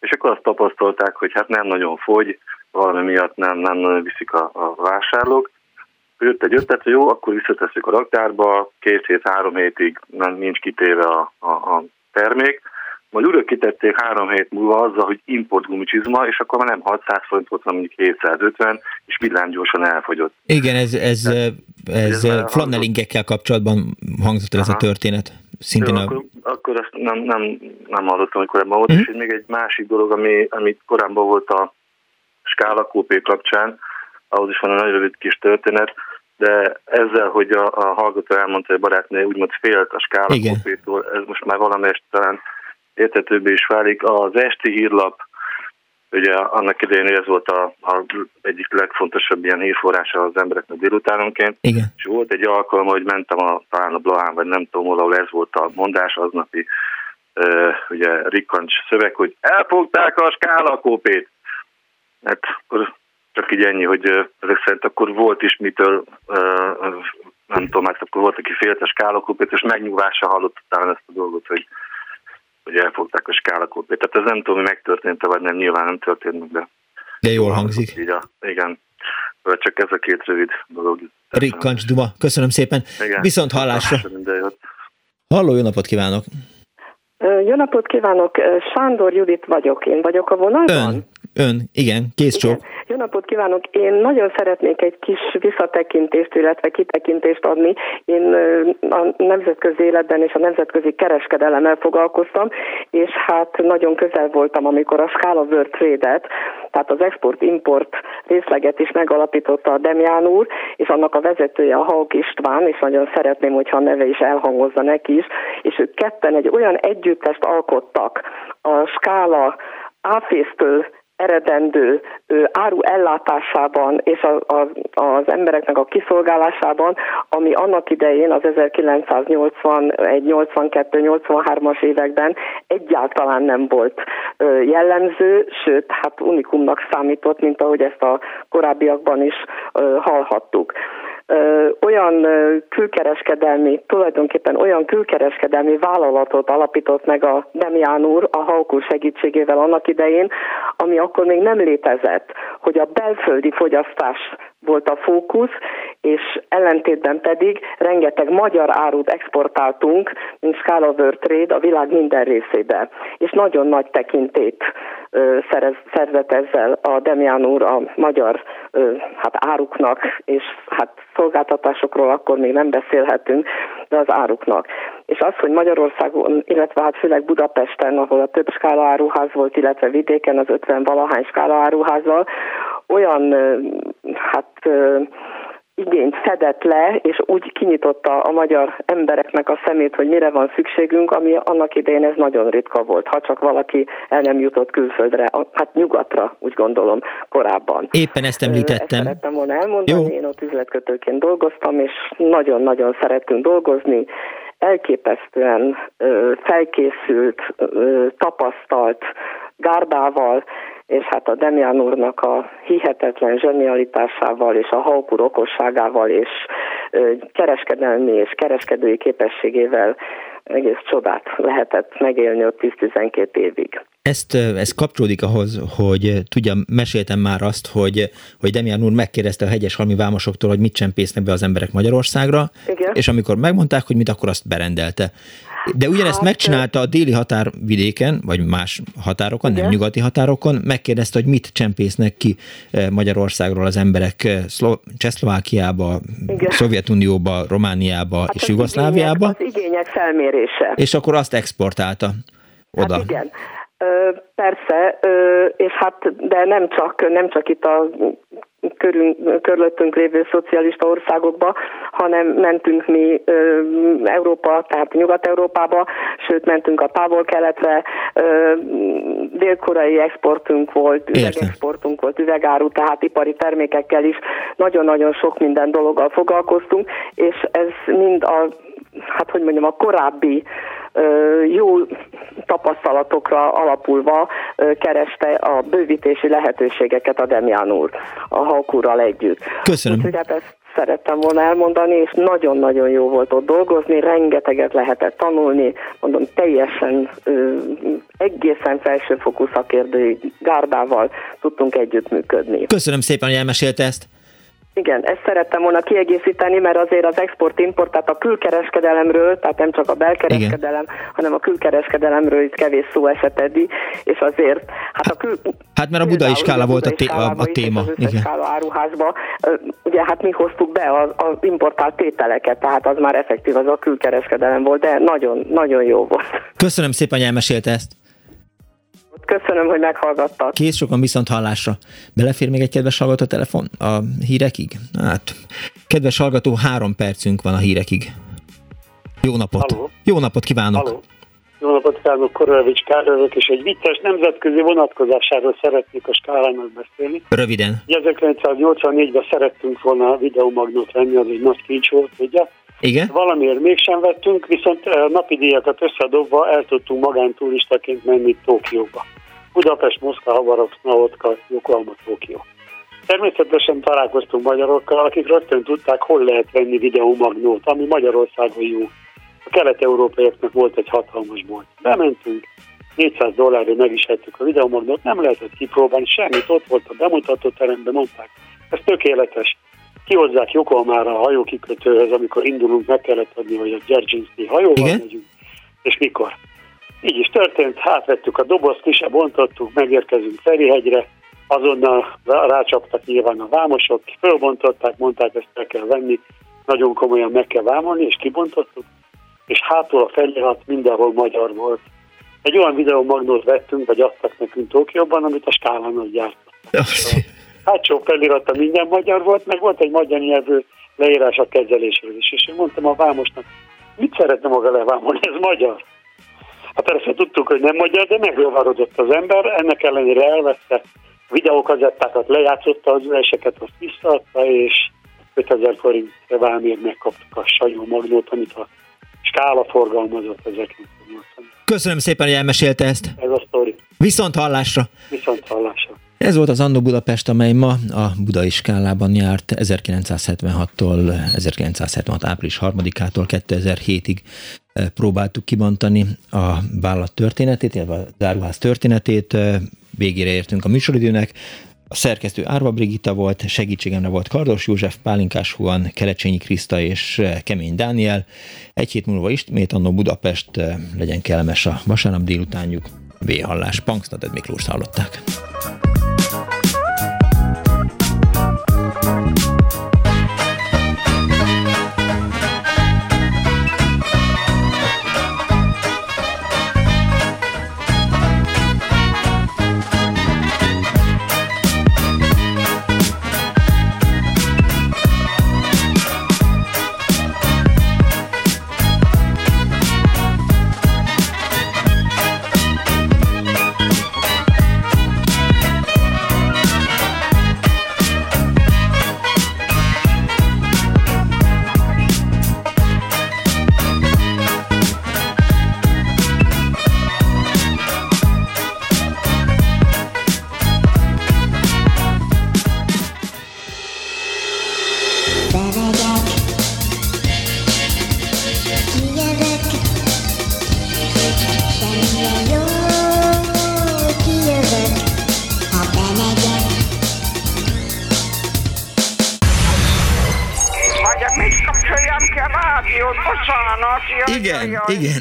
És akkor azt tapasztalták, hogy hát nem nagyon fogy, valami miatt nem, nem nagyon viszik a, a vásárlók. Jött egy ötlet, hogy jó, akkor visszatesszük a raktárba, két hét, három hétig nem, nincs kitéve a, a, a termék, majd újra kitették három hét múlva azzal, hogy import gumicsizma, és akkor már nem 600 forint volt, hanem mondjuk 750, és villámgyorsan elfogyott. Igen, ez, ez, ez, ez flannelingekkel kapcsolatban hangzott el ez a történet. Szintén Jó, a... akkor, akkor ezt nem, nem, nem hallottam, hogy korábban volt, uh-huh. és még egy másik dolog, ami, ami korábban volt a skála kópé kapcsán, ahhoz is van egy nagyon rövid kis történet, de ezzel, hogy a, a hallgató elmondta, hogy a barátnő úgymond félt a skála kópétól, ez most már valamelyest talán értetőbbé is válik. Az esti hírlap, ugye annak idején ez volt a, a egyik legfontosabb ilyen hírforrása az embereknek délutánonként. Igen. És volt egy alkalom, hogy mentem a, talán a Blahán, vagy nem tudom, ahol ez volt a mondás aznapi uh, ugye rikkancs szöveg, hogy elfogták a skálakópét. Hát akkor csak így ennyi, hogy ezek szerint akkor volt is mitől, nem tudom, hát akkor volt, aki félt a skálakópét, és megnyugvással hallott talán ezt a dolgot, hogy hogy elfogták a skálakópét. Tehát ez nem tudom, hogy megtörtént-e, vagy nem, nyilván nem történt meg, de... De jól hangzik. Így a, igen. Csak ez a két rövid dolog. Rikkancs Duma, köszönöm szépen. Igen. Viszont hallásra. Halló, jó napot kívánok! Jó napot kívánok, Sándor Judit vagyok, én vagyok a vonalban. Ön, ön, igen, kész csók. Jó napot kívánok, én nagyon szeretnék egy kis visszatekintést, illetve kitekintést adni. Én a nemzetközi életben és a nemzetközi kereskedelemmel foglalkoztam, és hát nagyon közel voltam, amikor a Scala World Trade-et, tehát az export-import részleget is megalapította a Demján úr, és annak a vezetője a Hauk István, és nagyon szeretném, hogyha a neve is elhangozza neki is, és ők ketten egy olyan együttest alkottak a Skála áfésztől eredendő áru ellátásában és a, a, az embereknek a kiszolgálásában, ami annak idején az 1981-82-83-as években egyáltalán nem volt jellemző, sőt, hát unikumnak számított, mint ahogy ezt a korábbiakban is hallhattuk olyan külkereskedelmi, tulajdonképpen olyan külkereskedelmi vállalatot alapított meg a Demián úr a Haukur segítségével annak idején, ami akkor még nem létezett, hogy a belföldi fogyasztás volt a fókusz, és ellentétben pedig rengeteg magyar árut exportáltunk, mint Scala World Trade a világ minden részébe. És nagyon nagy tekintét szerez, szerzett ezzel a Demián úr a magyar hát áruknak, és hát szolgáltatásokról akkor még nem beszélhetünk, de az áruknak. És az, hogy Magyarországon, illetve hát főleg Budapesten, ahol a több skála áruház volt, illetve vidéken az 50 valahány skála áruházzal, olyan hát igényt fedett le, és úgy kinyitotta a magyar embereknek a szemét, hogy mire van szükségünk, ami annak idején ez nagyon ritka volt, ha csak valaki el nem jutott külföldre, hát nyugatra, úgy gondolom, korábban. Éppen ezt említettem. Ezt szerettem volna elmondani, Jó. én ott üzletkötőként dolgoztam, és nagyon-nagyon szerettünk dolgozni, elképesztően felkészült, tapasztalt gárdával, és hát a Demian úrnak a hihetetlen zsenialitásával és a Haukur okosságával és kereskedelmi és kereskedői képességével egész csodát lehetett megélni ott 10-12 évig. Ezt, ez kapcsolódik ahhoz, hogy tudja, meséltem már azt, hogy, hogy Demian úr megkérdezte a hegyes halmi vámosoktól, hogy mit csempésznek be az emberek Magyarországra, Igen. és amikor megmondták, hogy mit, akkor azt berendelte. De ugyanezt hát, megcsinálta a déli határvidéken, vagy más határokon, igen. nem nyugati határokon, megkérdezte, hogy mit csempésznek ki Magyarországról az emberek Csehszlovákiába, Szovjetunióba, Romániába hát és Jugoszláviába. Az igények felmérése. És akkor azt exportálta oda. Hát igen. Persze, és hát, de nem csak, nem csak itt a körünk, körülöttünk lévő szocialista országokba, hanem mentünk mi Európa, tehát Nyugat-Európába, sőt mentünk a távol-keletre, dél-koreai exportunk volt, üvegexportunk volt, üvegáru, tehát ipari termékekkel is. Nagyon-nagyon sok minden dologgal foglalkoztunk, és ez mind a hát hogy mondjam, a korábbi jó tapasztalatokra alapulva kereste a bővítési lehetőségeket a Demian úr a Hakurral együtt. Köszönöm. Úgyhogy hát ezt szerettem volna elmondani, és nagyon-nagyon jó volt ott dolgozni, rengeteget lehetett tanulni, mondom, teljesen ö, egészen felsőfokú szakértői gárdával tudtunk együttműködni. Köszönöm szépen, hogy elmesélte ezt. Igen, ezt szerettem volna kiegészíteni, mert azért az export-import, tehát a külkereskedelemről, tehát nem csak a belkereskedelem, Igen. hanem a külkereskedelemről itt kevés szó esett eddig, és azért, hát a kül... Hát mert a budai skála volt a, té- a, a téma. Az Igen. skála áruházba, ugye hát mi hoztuk be az, az importált tételeket, tehát az már effektív az a külkereskedelem volt, de nagyon, nagyon jó volt. Köszönöm szépen, hogy elmesélte ezt. Köszönöm, hogy meghallgattak. Kész sokan viszont hallásra. Belefér még egy kedves hallgató telefon a hírekig? Hát, kedves hallgató, három percünk van a hírekig. Jó napot! Halló. Jó napot kívánok! Halló. Jó napot kívánok, Korolevics Károlyok, és egy vicces nemzetközi vonatkozásáról szeretnék a skálának beszélni. Röviden. 1984-ben szerettünk volna a videomagnót venni, az egy nagy kincs volt, ugye? Igen. Valamiért mégsem vettünk, viszont napi díjakat összedobva el tudtunk magánturistaként menni Tokióba. Budapest, Moszkva, Havarok, Snavodka, Yokohama, Tokió. Természetesen találkoztunk magyarokkal, akik rögtön tudták, hol lehet venni videomagnót, ami Magyarországon jó. A kelet-európaiaknak volt egy hatalmas bolt. Bementünk, 400 dollárért meg is vettük a videomagnót, nem lehetett kipróbálni semmit, ott volt a bemutató teremben, mondták, ez tökéletes kihozzák Yokohamára a hajókikötőhöz, amikor indulunk, meg kellett adni, hogy a Dzerzsinszki hajóval Igen? megyünk, és mikor. így is történt, átvettük a dobozt, ki se bontottuk, megérkezünk Ferihegyre, azonnal rácsaptak nyilván a vámosok, fölbontották, mondták, ezt el kell venni, nagyon komolyan meg kell vámolni, és kibontottuk, és hátul a felirat mindenhol magyar volt. Egy olyan videomagnót vettünk, vagy adtak nekünk Tokióban, amit a skálának gyártott. Hátsó felirata minden magyar volt, meg volt egy magyar nyelvű leírás a kezelésről is, és én mondtam a vámosnak, mit szeretne maga levámolni, ez magyar. Hát persze tudtuk, hogy nem magyar, de megjavarodott az ember, ennek ellenére elvette, videókazettákat lejátszotta, az üleseket azt visszaadta, és 5000 forint vámért megkaptuk a sajó magnót, amit a skála forgalmazott 1980 Köszönöm szépen, hogy elmesélte ezt. Ez a sztori. Viszont hallásra. Viszont hallásra. Ez volt az Annó Budapest, amely ma a budai skálában járt 1976-tól 1976. április 3-ától 2007-ig próbáltuk kibontani a vállalat történetét, illetve a záruház történetét. Végére értünk a műsoridőnek. A szerkesztő Árva Brigitta volt, segítségemre volt Kardos József, Pálinkás Huan, Kelecsényi Kriszta és Kemény Dániel. Egy hét múlva ismét Annó Budapest, legyen kellemes a vasárnap délutánjuk. V-hallás, Punksnated Miklós hallották.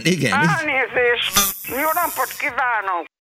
Igen. Elnézést! Jó napot kívánok!